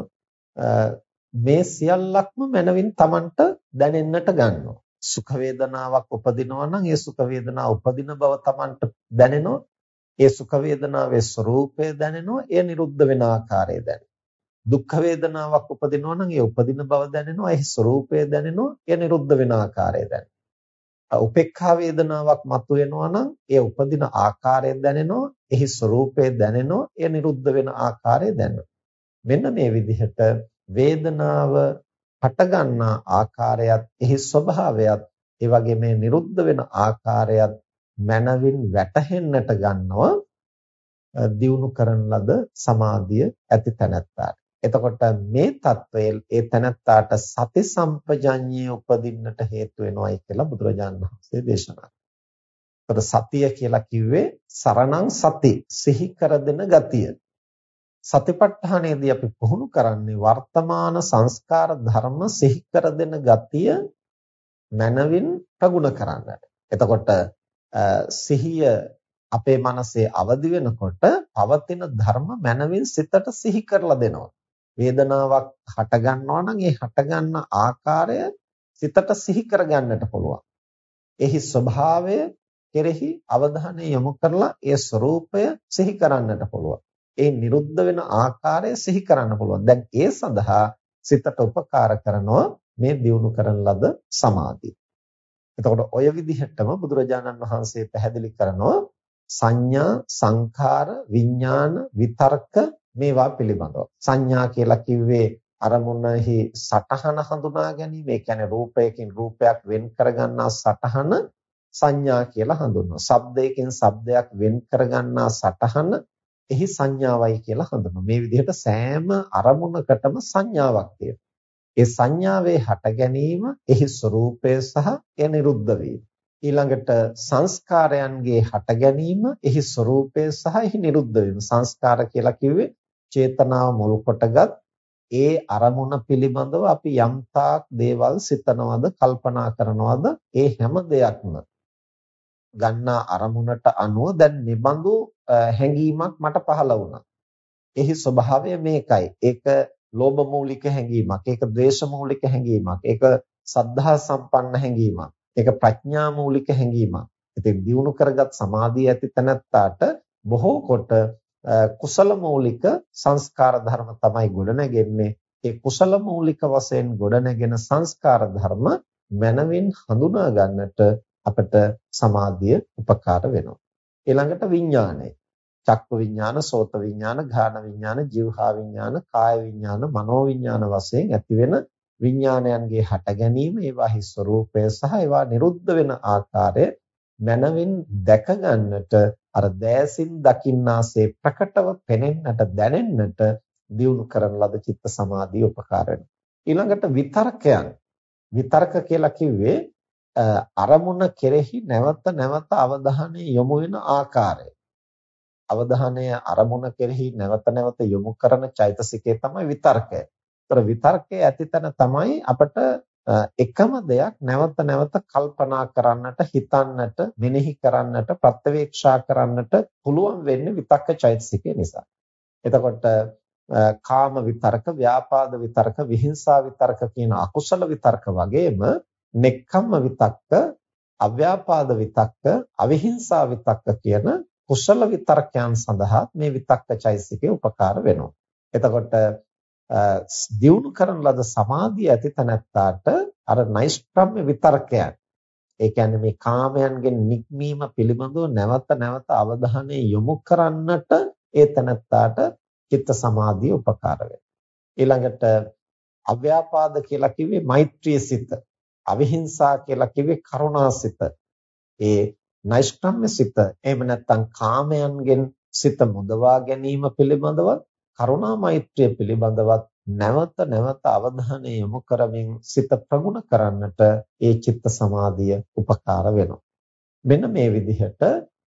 මේ සියල්ලක්ම මනවින් Tamanට දැනෙන්නට ගන්නවා. සුඛ වේදනාවක් උපදිනවා නම් ඒ සුඛ වේදනාව උපදින බව Tamanට දැනෙනවා. ඒ සුඛ වේදනාවේ ස්වરૂපය දැනෙනවා, එය නිරුද්ධ වෙන ආකාරය දැනෙනවා. දුක්ඛ වේදනාවක් උපදිනවා නම් ඒ උපදින බව දැනෙනවා, ඒ ස්වરૂපය දැනෙනවා, එය නිරුද්ධ වෙන ආකාරය දැනෙනවා. උපේක්ඛා වේදනාවක් මතුවෙනවා නම් ඒ උපදින ආකාරය දැනෙනවා, එහි ස්වરૂපය දැනෙනවා, එය නිරුද්ධ වෙන ආකාරය දැනෙනවා. මෙන්න මේ විදිහට වේදනාව හටගන්නා ආකාරයත් එහි ස්වභාවයත් ඒ වගේ මේ නිරුද්ධ වෙන ආකාරයත් මනවින් වැටහෙන්නට ගන්නවා දියුණු කරන ලද සමාධිය ඇති තැනැත්තාට. එතකොට මේ తත්වයේ ඒ තැනැත්තාට සති සම්පජඤ්ඤය උපදින්නට හේතු වෙනවායි කියලා බුදුරජාණන් වහන්සේ දේශනා කළා. සතිය කියලා කිව්වේ සරණං සති සිහි කර දෙන ගතිය. සතිපට්ඨානයේදී අපි පුහුණු කරන්නේ වර්තමාන සංස්කාර ධර්ම සිහි කර දෙන ගතිය මනවින් ප්‍රගුණ කරන්නට. එතකොට සිහිය අපේ මනසේ අවදි වෙනකොට පවතින ධර්ම මනවින් සිතට සිහි කරලා දෙනවා. වේදනාවක් හට ගන්නවා නම් ඒ හට ගන්න ආකාරය සිතට සිහි කරගන්නට පුළුවන්. එහි ස්වභාවය කෙරෙහි අවධානය යොමු කරලා ඒ ස්වરૂපය සිහි කරන්නට පුළුවන්. ඒ නිරුද්ධ වෙන ආකාරය සිහි කරන්න පුළුවන්. දැන් ඒ සඳහා සිතට උපකාර කරනවා මේ දියුණු කරන ලද සමාධිය. එතකොට ඔය විදිහටම බුදුරජාණන් වහන්සේ පැහැදිලි කරනවා සංඥා, සංඛාර, විඥාන, විතර්ක මේවා පිළිබඳව. සංඥා කියලා කිව්වේ අරමුණෙහි සටහන හඳුනා ගැනීම. ඒ කියන්නේ රූපයකින් රූපයක් වෙන් කරගන්නා සටහන සංඥා කියලා හඳුන්වනවා. ශබ්දයකින් ශබ්දයක් වෙන් කරගන්නා සටහන එහි සංඥාවයි කියලා හඳුන්වනවා. මේ විදිහට සෑම අරමුණකටම සංඥාවක් තියෙනවා. ඒ සංඥාවේ හට ගැනීම, එහි ස්වરૂපය සහ එය නිරුද්ධ වීම. ඊළඟට සංස්කාරයන්ගේ හට ගැනීම, එහි ස්වરૂපය සහ එහි නිරුද්ධ වීම. සංස්කාර කියලා කිව්වේ චේතනාව මුල් කොටගත් ඒ අරමුණ පිළිබඳව අපි යම්තාක් දේවල් සිතනවද, කල්පනා කරනවද, ඒ හැම දෙයක්ම ගන්නා අරමුණට අනුව දැන් නිබඳු හැඟීමක් මට පහළ වුණා. එහි ස්වභාවය මේකයි. ඒක ලෝභ මූලික හැඟීමක්. ඒක ද්වේෂ මූලික හැඟීමක්. ඒක සද්ධා සම්පන්න හැඟීමක්. ඒක ප්‍රඥා මූලික හැඟීමක්. ඉතින් දියුණු කරගත් සමාධිය ඇති තැනැත්තාට බොහෝ කොට කුසල මූලික සංස්කාර ධර්ම තමයි ගොඩනැගෙන්නේ. ඒ කුසල මූලික වශයෙන් ගොඩනැගෙන සංස්කාර ධර්ම මනවින් හඳුනා ගන්නට අපට සමාධිය උපකාර වෙනවා. ඊළඟට විඥානය. චක්ක විඥාන, සෝත විඥාන, ඝාන විඥාන, જીවහා විඥාන, කාය විඥාන, මනෝ විඥාන වශයෙන් ඇතිවෙන විඥානයන්ගේ හට ගැනීම, ඒවාහි ස්වરૂපය සහ ඒවා නිරුද්ධ වෙන ආකාරය මනවින් දැක ගන්නට අර දෑසින් දකින්නාසේ ප්‍රකටව පෙනෙන්නට දැනෙන්නට දියුණු කරන ලද චිත්ත සමාධිය උපකාර ඊළඟට විතර්කයන් විතර්ක කියලා කිව්වේ අරමුණ කෙරෙහි නැවත නැවත අවධානය යොමු වෙන ආකාරය. අවධානය අරමුණ කෙරෙහි නැවත නැවත යොමු කරන චෛතසිකය තමයි විතර්කය. ඒතර විතර්කයේ ඇතිතන තමයි අපට එකම දෙයක් නැවත නැවත කල්පනා කරන්නට, හිතන්නට, මෙනෙහි කරන්නට, ප්‍රත්‍යවේක්ෂා කරන්නට පුළුවන් වෙන්නේ විතක්ක චෛතසිකය නිසා. එතකොට කාම විතර්ක, ව්‍යාපාද විතර්ක, විහිංසා විතර්ක කියන අකුසල විතර්ක වගේම නෙක්ඛම්ම විතක්ක, අව්‍යාපාද විතක්ක, අවිහිංසා විතක්ක කියන කුසල විතර්කයන් සඳහා මේ විතක්ක චෛසිකේ උපකාර වෙනවා. එතකොට දියුණු කරන ලද සමාධිය ඇති තැනැත්තාට අර නෛෂ්ක්‍රම්‍ය විතර්කයන් ඒ කියන්නේ මේ කාමයන්ගෙන් නික්මීම පිළිබඳව නැවත නැවත අවධානය යොමු කරන්නට ඒ තැනැත්තාට චිත්ත සමාධිය උපකාර වෙනවා. ඊළඟට අව්‍යාපාද කියලා කිව්වේ මෛත්‍රී සිත. අවිහිංසා කියලා කිව්වේ කරුණාසිත. ඒ නෛෂ්ක්‍රම්‍ය සිත එහෙම නැත්නම් කාමයන්ගෙන් සිත මුදවා ගැනීම පිළිබඳව කරුණා මෛත්‍රිය පිළිබඳවත් නැවත නැවත අවධානය යොමු කරමින් සිත ප්‍රගුණ කරන්නට ඒ චිත්ත සමාධිය උපකාර වෙනවා. මෙන්න මේ විදිහට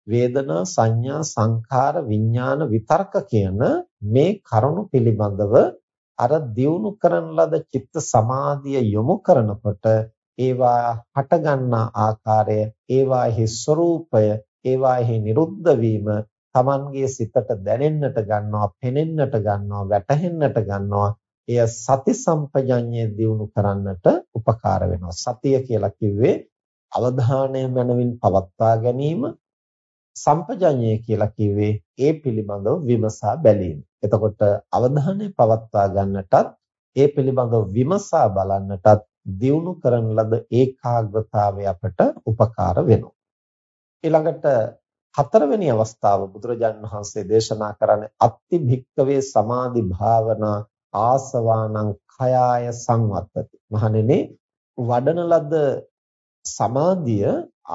වේදනා සංඥා සංඛාර විඥාන විතර්ක කියන මේ කරුණු පිළිබඳව අර දියුණු කරන ලද චිත්ත සමාධිය යොමු කරනකොට ඒවා හටගන්නා ආකාරය ඒවාෙහි ස්වરૂපය ඒවාෙහි නිරුද්ධ වීම Tamanගේ සිතට දැනෙන්නට ගන්නවා පෙනෙන්නට ගන්නවා වැටහෙන්නට ගන්නවා එය සති සම්පජඤ්ඤය දියුණු කරන්නට උපකාර වෙනවා සතිය කියලා කිව්වේ අවධානය මනවින් පවත්වා ගැනීම සම්පජඤ්ඤය කියලා කිව්වේ ඒ පිළිබඳව විමසා බැලීම. එතකොට අවධානය පවත්වා ගන්නටත් ඒ පිළිබඳව විමසා බලන්නටත් දියුණු කරන ලද ඒකාග්‍රතාවය අපට උපකාර වෙනවා. ඊළඟට හතරවෙනි අවස්ථාව බුදුරජාණන් වහන්සේ දේශනා කරන්නේ අත්ති භික්කවේ සමාධි භාවනා ආසවානං khයාය සංවත්තති. මහණෙනි වඩන ලද සමාධිය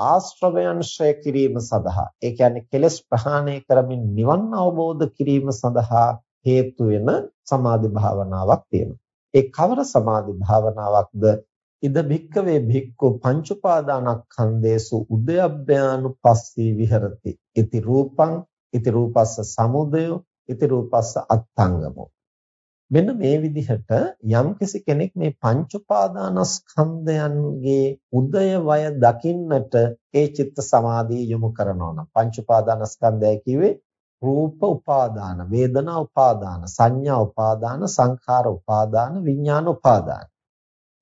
ආශ්‍රවයන් ශ්‍රය කිරීම සඳහා ඒ කියන්නේ කෙලෙස් ප්‍රහාණය කරමින් නිවන් අවබෝධ කිරීම සඳහා හේතු වෙන සමාධි භාවනාවක් තියෙනවා. ඒ කවර සමාධි භාවනාවක්ද? ඉද භික්කවේ භික්ඛු පංච උපාදානස්කන්ධේසු උදයබ්බයානුපස්සී විහෙරති. ඉති රූපං ඉති රූපස්ස සමුදය ඉති රූපස්ස අත්ංගමෝ මෙන්න මේ විදිහට යම්කිසි කෙනෙක් මේ පංච උපාදානස්කන්ධයන්ගේ උදය වය දකින්නට ඒ චිත්ත සමාධිය යොමු කරනවා නම් පංච උපාදානස්කන්ධය කිව්වේ රූප උපාදාන, වේදනා උපාදාන, සංඥා උපාදාන, සංඛාර උපාදාන, විඥාන උපාදාන.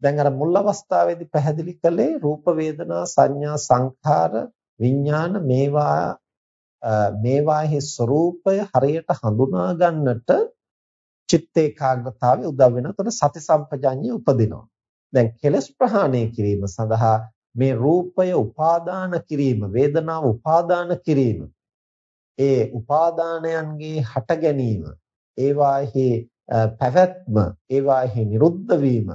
දැන් අර මුල් අවස්ථාවේදී පැහැදිලි කළේ රූප වේදනා සංඥා සංඛාර විඥාන මේවා මේවාහි ස්වરૂපය හරියට හඳුනා ගන්නට චිත්ත ඒකාග්‍රතාවය උදව් වෙනකොට සති සම්පජඤ්ඤය උපදිනවා. දැන් කෙලස් ප්‍රහාණය කිරීම සඳහා මේ රූපය උපාදාන කිරීම, වේදනාව උපාදාන කිරීම, ඒ උපාදානයන්ගේ හට ගැනීම, ඒවාෙහි පැවැත්ම, ඒවාෙහි නිරුද්ධ වීම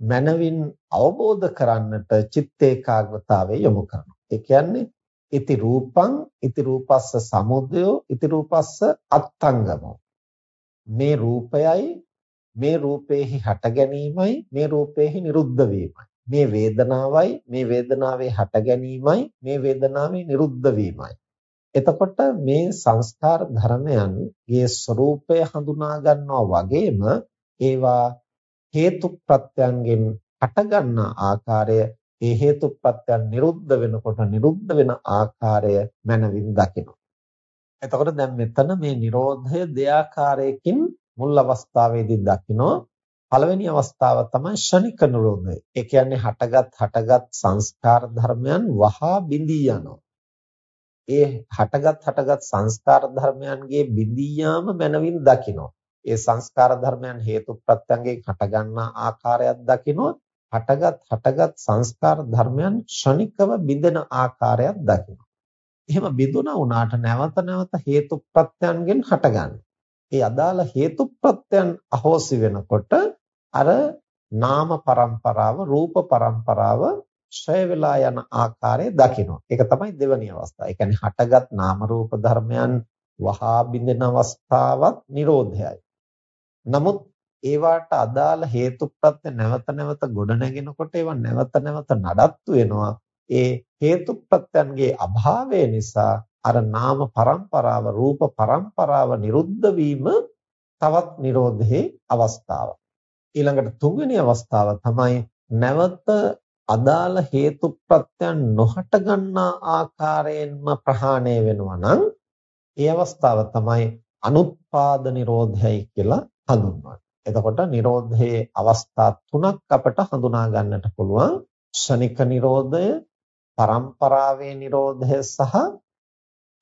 මනවින් අවබෝධ කරන්නට චිත්ත ඒකාග්‍රතාවය යොමු කරනවා. ඒ කියන්නේ ඉති රූපං ඉති රූපස්ස සමුදයෝ ඉති රූපස්ස අත්ංගමෝ. මේ රූපයයි මේ රූපේහි හට ගැනීමයි මේ රූපේහි නිරුද්ධ වීමයි. මේ වේදනාවයි මේ වේදනාවේ හට ගැනීමයි මේ වේදනාවේ නිරුද්ධ වීමයි. එතකොට මේ සංස්කාර ධර්මයන්ගේ ස්වરૂපය හඳුනා ගන්නවා වගේම ඒවා හේතු ප්‍රත්‍යයන්ගෙන් හටගන්න ආකාරය ඒ හේතු ප්‍රත්‍යයන් නිරුද්ධ වෙනකොට නිරුද්ධ වෙන ආකාරය මනවින් දකිනවා එතකොට දැන් මෙතන මේ Nirodhaය දෙආකාරයකින් මුල් අවස්ථාවේදී දකිනවා. පළවෙනි අවස්ථාව තමයි ෂණික නිරෝධය. ඒ කියන්නේ හටගත් හටගත් සංස්කාර ධර්මයන් වහා බිඳී යනවා. ඒ හටගත් හටගත් සංස්කාර ධර්මයන්ගේ බිඳියාම මනවින් දකිනවා. ඒ සංස්කාර ධර්මයන් හේතු ප්‍රත්‍යයෙන් හටගන්නා ආකාරයක් දකිනවා. හටගත් හටගත් සංස්කාර ධර්මයන් ක්ෂණිකව බිඳෙන ආකාරයක් දකිනවා. එහෙම බිඳුණා වුණාට නැවත නැවත හේතු ප්‍රත්‍යයෙන් හටගන්නවා. ඒ අදාළ හේතු ප්‍රත්‍යයන් අහෝසි වෙනකොට අර නාම પરම්පරාව රූප પરම්පරාව ඡය වෙලා යන ආකාරය දකිනවා. ඒක තමයි දෙවැනි අවස්ථාව. ඒ කියන්නේ හටගත් නාම රූප ධර්මයන් වහා බිඳෙන අවස්ථාවත් Nirodhayයි. නමුත් ඒවාට අදාළ හේතු ප්‍රත්‍ය නැවත නැවත ගොඩනගෙනකොට ඒවා නැවත නැවත නඩත්තු වෙනවා. ඒ හේතු ප්‍රත්‍යන්ගේ අභාවය නිසා අර නාම પરම්පරාව රූප પરම්පරාව නිරුද්ධ වීම තවත් Nirodhe අවස්ථාවක්. ඊළඟට තුන්වෙනි අවස්ථාව තමයි නැවත අදාළ හේතු ප්‍රත්‍යයන් නොහට ගන්නා ආකාරයෙන්ම ප්‍රහාණය වෙනවා නම් ඒ අවස්ථාව තමයි අනුත්පාද නිරෝධයයි කියලා හඳුන්වන්නේ. එතකොට නිරෝධයේ අවස්ථා තුනක් අපට හඳුනා ගන්නට පුළුවන්. ශනික නිරෝධය, පරම්පරාවේ Nirodha සහ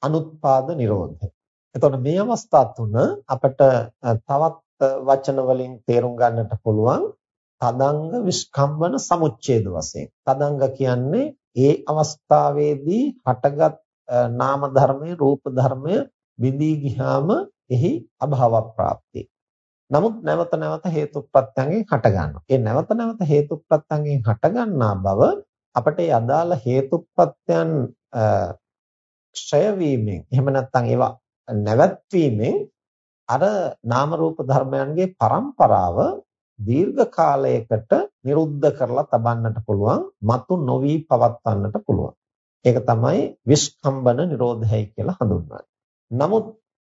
අනුත්පාද Nirodha. එතකොට මේ අවස්ථා තුන අපිට තවත් වචන වලින් තේරුම් ගන්නට පුළුවන් තදංග විස්කම්බන සමුච්ඡේද වශයෙන්. තදංග කියන්නේ ඒ අවස්ථාවේදී හටගත් නාම ධර්මයේ රූප ධර්මය බිඳී ගියාම එහි අභාව ප්‍රාප්තිය. නමුත් නැවත නැවත හේතු ප්‍රත්‍යයෙන් හට ගන්නවා. ඒ නැවත නැවත හේතු ප්‍රත්‍යයෙන් හට ගන්නා බව අපට ඒ අදාළ හේතුප්‍රත්‍යයන් ක්ෂය වීමෙන් එහෙම නැත්නම් ඒවා නැවැත්වීමෙන් අර නාම රූප ධර්මයන්ගේ પરම්පරාව දීර්ඝ කාලයකට නිරුද්ධ කරලා තබන්නට පුළුවන් මතු නොවි පවත්වන්නට පුළුවන් ඒක තමයි විස්කම්බන නිරෝධයයි කියලා හඳුන්වන්නේ නමුත්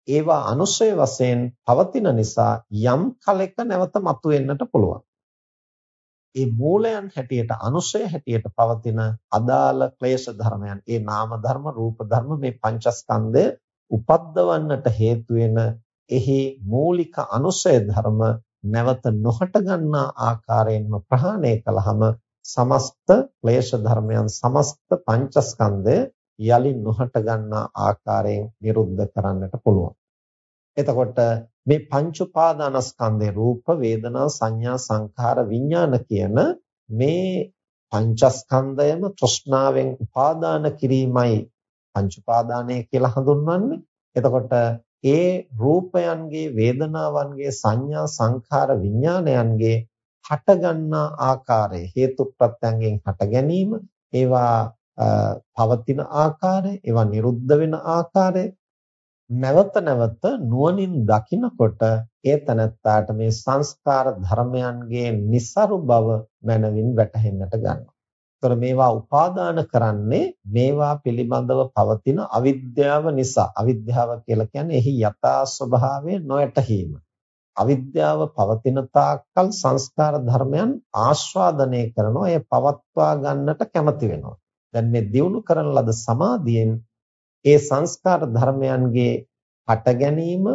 ඒවා අනුශය වශයෙන් පවතින නිසා යම් කලෙක නැවත මතුවෙන්නට පුළුවන්. ඒ මූලයන් හැටියට අනුශය හැටියට පවතින අදාළ ක්ලේශ ධර්මයන් ඒ නාම ධර්ම රූප ධර්ම මේ පංචස්කන්ධය උපද්දවන්නට හේතු වෙන එහි මූලික අනුශය ධර්ම නැවත නොහට ගන්නා ආකාරයෙන්ම ප්‍රහාණය කළාම සමස්ත ක්ලේශ ධර්මයන් සමස්ත පංචස්කන්ධය යලි නොහට ගන්නා ආකාරයෙන් නිරුද්ධ කරන්නට පුළුවන්. එතකොට මේ පංච උපාදානස්කන්ධේ රූප වේදනා සංඥා සංඛාර විඥාන කියන මේ පංචස්කන්ධයම තෘෂ්ණාවෙන් උපාදාන කිරීමයි පංච උපාදානය කියලා හඳුන්වන්නේ. එතකොට ඒ රූපයන්ගේ වේදනාවන්ගේ සංඥා සංඛාර විඥානයන්ගේ හටගන්නා ආකාරය හේතු ප්‍රත්‍යයෙන් හට ගැනීම ඒවා පවතින ආකාරය ඒවා නිරුද්ධ වෙන ආකාරය නැවත නැවත නුවණින් දකිනකොට ඒ තනත්තාට මේ සංස්කාර ධර්මයන්ගේ નિસරු බව මනවින් වැටහෙන්නට ගන්නවා. ඒතර මේවා උපාදාන කරන්නේ මේවා පිළිබඳව පවතින අවිද්‍යාව නිසා. අවිද්‍යාව කියලා කියන්නේ එහි යථා ස්වභාවය නොයැටීම. අවිද්‍යාව පවතින තාක්කල් සංස්කාර ධර්මයන් ආස්වාදනය කරනවා එය පවත්වා ගන්නට කැමති වෙනවා දැන් මේ දියුණු කරන ලද සමාධියෙන් ඒ සංස්කාර ධර්මයන්ගේ හට ගැනීම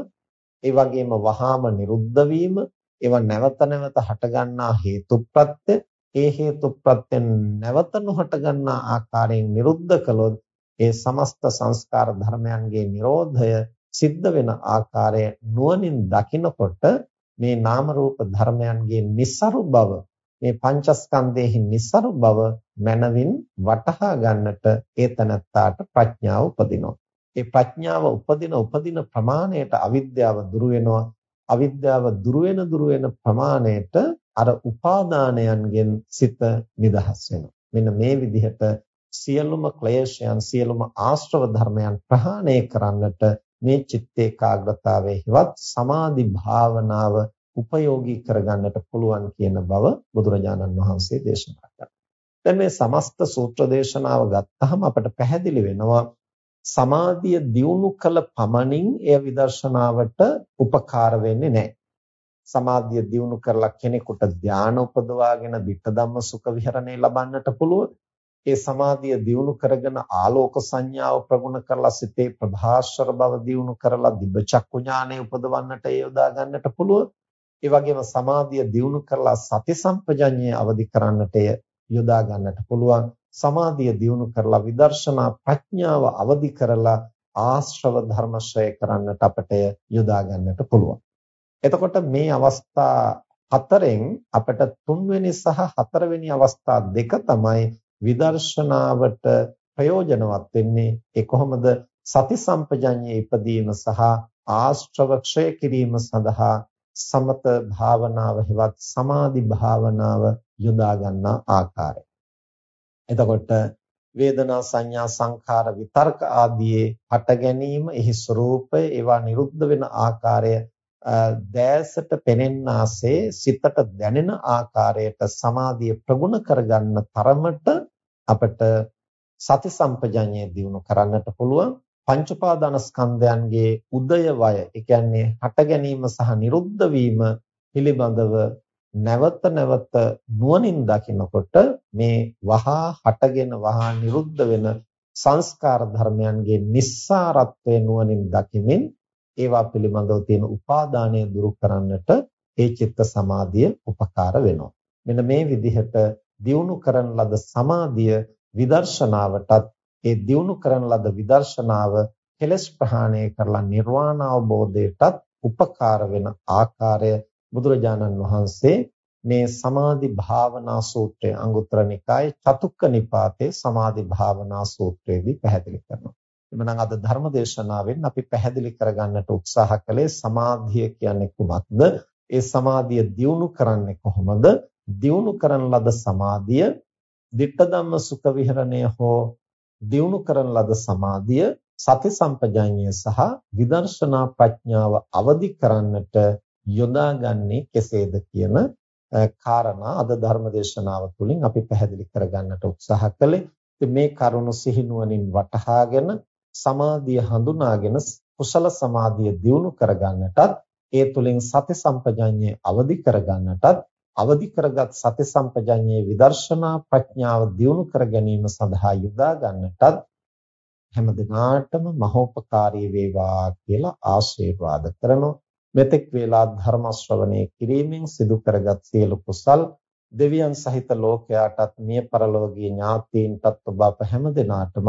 ඒ වගේම වහාම නිරුද්ධ වීම ඒවා නැවත නැවත හටගන්නා හේතුප්‍රත්‍ය ඒ හේතු ප්‍රත්‍යයෙන් නැවත නොහට ගන්නා ආකාරයෙන් නිරුද්ධ කළොත් ඒ සමස්ත සංස්කාර ධර්මයන්ගේ Nirodhaය සිද්ධ වෙන ආකාරය නුවණින් දකිනකොට මේ නාම රූප ධර්මයන්ගේ નિસරු බව මේ පංචස්කන්ධයේ નિસරු බව මනවින් වටහා ගන්නට ඒතනත්තාට ප්‍රඥාව උපදිනවා. ඒ ප්‍රඥාව උපදින උපදින ප්‍රමාණයට අවිද්‍යාව දුරු වෙනවා. අවිද්‍යාව දුර වෙන දුර වෙන ප්‍රමාණයට අර උපාදානයන්ගෙන් සිත නිදහස් වෙනවා. මෙන්න මේ විදිහට සියලුම ක්ලේශයන් සියලුම ආශ්‍රව ධර්මයන් ප්‍රහාණය කරන්නට මේ චිත්ත ඒකාග්‍රතාවයේ හිවත් සමාධි භාවනාව උපයෝගී කරගන්නට පුළුවන් කියන බව බුදුරජාණන් වහන්සේ දේශනා කළා. දැන් මේ සමස්ත සූත්‍ර දේශනාව ගත්තහම අපට පැහැදිලි වෙනවා සමාධිය දියුණු කළ පමණින් එය විදර්ශනාවට උපකාර වෙන්නේ නැහැ. සමාධිය දියුණු කරලා කෙනෙකුට ධානය උපදවාගෙන ditta ධම්ම සුඛ විහරණය ලබන්නට පුළුවන්. ඒ සමාධිය දියුණු කරගෙන ආලෝක සංඥාව ප්‍රගුණ කරලා සිතේ ප්‍රභාස්වර බව දියුණු කරලා දිබ්බ චක්කු ඥානය උපදවන්නට යොදා ගන්නට පුළුවන්. ඒ වගේම සමාධිය දියුණු කරලා සති සම්පජඤ්ඤය අවදි කරන්නට යොදා ගන්නට පුළුවන්. සමාධිය දියුණු කරලා විදර්ශනා ප්‍රඥාව අවදි කරලා ආශ්‍රව ධර්මශ්‍රය කරන්නට අපට යොදා ගන්නට පුළුවන්. එතකොට මේ අවස්ථා හතරෙන් අපට තුන්වෙනි සහ හතරවෙනි අවස්ථා දෙක තමයි විදර්ශනාවට ප්‍රයෝජනවත් වෙන්නේ ඒ කොහොමද සති සම්පජඤ්ඤයේ ඉපදීම සහ ආශ්‍රව ක්ෂය කිරීම සඳහා සමත භාවනාව හෙවත් සමාධි භාවනාව යොදා ගන්නා ආකාරය. එතකොට වේදනා සංඥා සංඛාර විතර්ක ආදී හට ගැනීම එහි ස්වરૂපය ඒවා නිරුද්ධ වෙන ආකාරය දෑසට පෙනෙන්නාසේ සිතට දැනෙන ආකාරයට සමාධිය ප්‍රගුණ කරගන්න තරමට අපට සති සම්පජඤ්ඤය දිනු කරන්නට පුළුවන්. පංච උපාදානස්කන්ධයන්ගේ උදය වය ඒ කියන්නේ හට ගැනීම සහ නිරුද්ධ වීම පිළිබඳව නැවත නැවත නුවණින් දකිනකොට මේ වහා හටගෙන වහා නිරුද්ධ වෙන සංස්කාර ධර්මයන්ගේ නිස්සාරත්වය නුවණින් දකිමින් ඒවා පිළිබඳව තියෙන උපාදානය දුරු කරන්නට ඒ චිත්ත සමාධිය උපකාර වෙනවා. මෙන්න මේ විදිහට දියුණු කරන ලද සමාධිය විදර්ශනාවටත් ඒ දියුණු කරන ලද විදර්ශනාව කෙලස් ප්‍රහාණය කරලා නිර්වාණ අවබෝධයටත් උපකාර වෙන ආකාරය බුදුරජාණන් වහන්සේ මේ සමාධි භාවනා සූත්‍රය අංගුත්තර නිකායේ චතුක්ක නිපාතේ සමාධි භාවනා සූත්‍රයේදී පැහැදිලි කරනවා. එමනම් අද ධර්ම දේශනාවෙන් අපි පැහැදිලි කරගන්නට උත්සාහ කළේ සමාධිය කියන්නේ කුමක්ද? ඒ සමාධිය දියුණු කරන්නේ කොහොමද? දියුණු කරන ලද සමාධිය ditta ධම්ම සුඛ විහරණය හෝ දියුණු කරන ලද සමාධිය සති සම්පජාඤ්ඤය සහ විදර්ශනා ප්‍රඥාව අවදි කරන්නට යොදාගන්නේ කෙසේද කියන කාරණා අද ධර්ම දේශනාව තුළින් අපි පැහැදිලි කරගන්නට උත්සාහ කළේ. මේ කරුණු සිහිනුවණින් වටහාගෙන සමාධිය හඳුනාගෙන කුසල සමාධිය දියුණු කරගන්නටත් ඒ තුලින් සති සම්පජඤ්ඤය අවදි කරගන්නටත් අවදි කරගත් සති සම්පජඤ්ඤයේ විදර්ශනා ප්‍රඥාව දියුණු කර ගැනීම සඳහා යොදා ගන්නටත් හැම දිනාටම මහෝපකාරී වේවා කියලා ආශිර්වාද කරනවා. මෙතෙක් වේලා ධර්ම ශ්‍රවණය කිරීමෙන් සිදු කරගත් සියලු කුසල් දෙවියන් සහිත ලෝකයාටත් මිය පරලෝකීය ඥාතීන්ටත් ඔබ අප හැම දිනාටම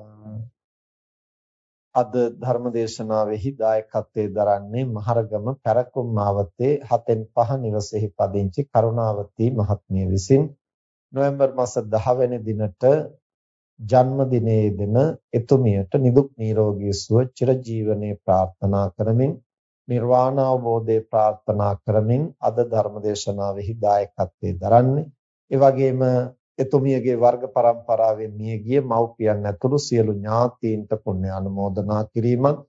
අද ධර්මදේශනාවෙහි දායකත්වයේ දරන්නේ මහරගම පැරකුම් මාවතේ 7න් 5 නිවසේහි පදිංචි කරුණාවති මහත්මිය විසින් නොවැම්බර් මාස 10 වෙනි දිනට ජන්මදිනයේ දින එතුමියට නිදුක් නිරෝගී සුව චිරජීවනයේ ප්‍රාර්ථනා කරමින් නිර්වාණ අවබෝධය ප්‍රාර්ථනා කරමින් අද ධර්මදේශනාවෙහි දායකත්වයේ දරන්නේ. ඒ වගේම එතුමියගේ වර්ග પરම්පරාවෙන් මියගිය මව්පියන් ඇතුළු සියලු ඥාතීන්ට පුණ්‍ය අනුමෝදනා කිරීමත්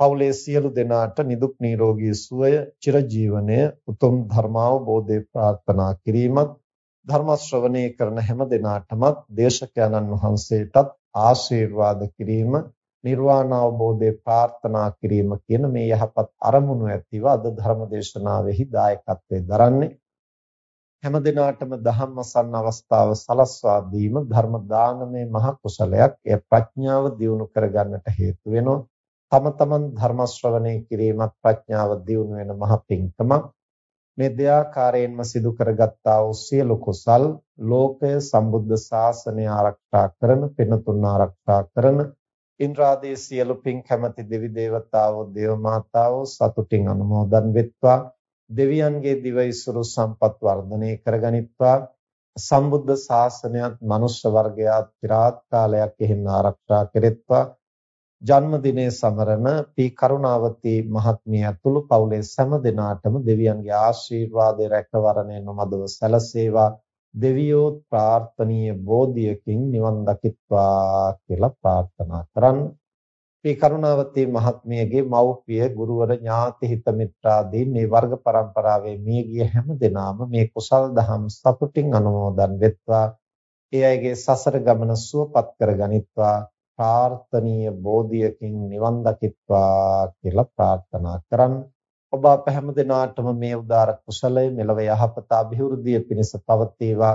පවුලේ සියලු දෙනාට නිදුක් නිරෝගී සුවය චිරජීවනය උතුම් ධර්මාවබෝධය ප්‍රාර්ථනා කිරීමත් ධර්ම ශ්‍රවණය කරන හැම දෙනාටමත් දේශකයන්න් වහන්සේටත් ආශිර්වාද කිරීම නිර්වාණ අවබෝධය ප්‍රාර්ථනා කිරීම කියන මේ යහපත් අරමුණු ඇතිව අද ධර්ම දේශනාවෙහි දායකත්වයෙන් දරන්නේ හැම දිනාටම ධම්මසන්න අවස්ථාව සලස්වා දීම ධර්ම දානමේ මහ කුසලයක්. එය ප්‍රඥාව දියුණු කරගන්නට හේතු වෙනවා. තම තමන් ධර්ම ශ්‍රවණය කිරීමත් ප්‍රඥාව දියුණු වෙන මහ පිංකමක්. මේ දෙආකාරයෙන්ම සිදු කරගත්තා වූ සියලු කුසල් ලෝකය සම්බුද්ධ ශාසනය ආරක්ෂා කරන, පිනතුන් ආරක්ෂා කරන ඉන්ද්‍රාදී සියලු පින් කැමැති දෙවි දේවතාවෝ දේව මාතාවෝ සතුටින් අනුමෝදන් වෙත්වා දෙවියන්ගේ දිවයිසුරු සම්පත් වර්ධනය කරගනිත්වා. සම්බුද්ධ ශාසනයත් මනුෂ්‍ය වර්ගයාත් চিරාත් කාලයක් එහෙම ආරක්ෂා කෙරෙත්වා. ජන්මදිනයේ සමරන පී කරුණාවති මහත්මිය ඇතුළු පවුලේ සෑම දෙනාටම දෙවියන්ගේ ආශිර්වාදය රැකවරණය නොමදව සැලසේවා. දෙවියෝ ප්‍රාර්ථනීය බෝධියකින් නිවන් දකිත්වා කියලා ප්‍රාර්ථනා කරන්නේ. මේ කරුණාවතී මහත්මියගේ මව්පිය ගුරුවර ඥාති හිත මිත්‍රාදී මේ වර්ග પરම්පරාවේ මියගිය හැම දෙනාම මේ කුසල් දහම් සතුටින් අනුමෝදන් වෙත්වා. ඒ අයගේ සසර ගමන සුවපත් කරගනිත්වා ප්‍රාර්ථනීය බෝධියකින් නිවන් දකිත්වා කියලා ප්‍රාර්ථනා කරන් ඔබ අප හැම දිනාටම මේ උදාර කුසලය මෙලව යහපත અભිවෘද්ධිය පිණිස පවතිවා.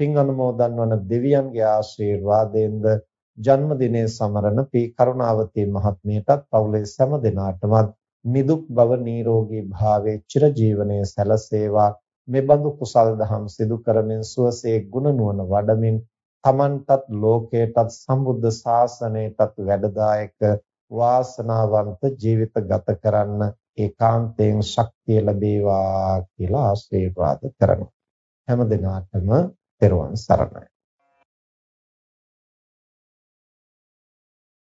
පින් අනුමෝදන් වන දෙවියන්ගේ ආශිර්වාදයෙන්ද ජන්මදිනයේ සමරන පී කරුණාවතී මහත්මියටත් පවුලේ සෑම දෙනාටමත් නිදුක් බව නිරෝගී භාවයේ චිරජීවනයේ සැලසේවා. මෙබඳු කුසල් දහම් සිදු කරමින් සුවසේ ගුණ නුවණ වඩමින් තමන්ටත් ලෝකයටත් සම්බුද්ධ ශාසනයටත් වැඩදායක වාසනාවන්ත ජීවිත ගත කරන්න ඒකාන්තයෙන් ශක්තිය ලැබේවා කියලා ආශිර්වාද කරනවා. හැම දිනාටම තෙරුවන් සරණයි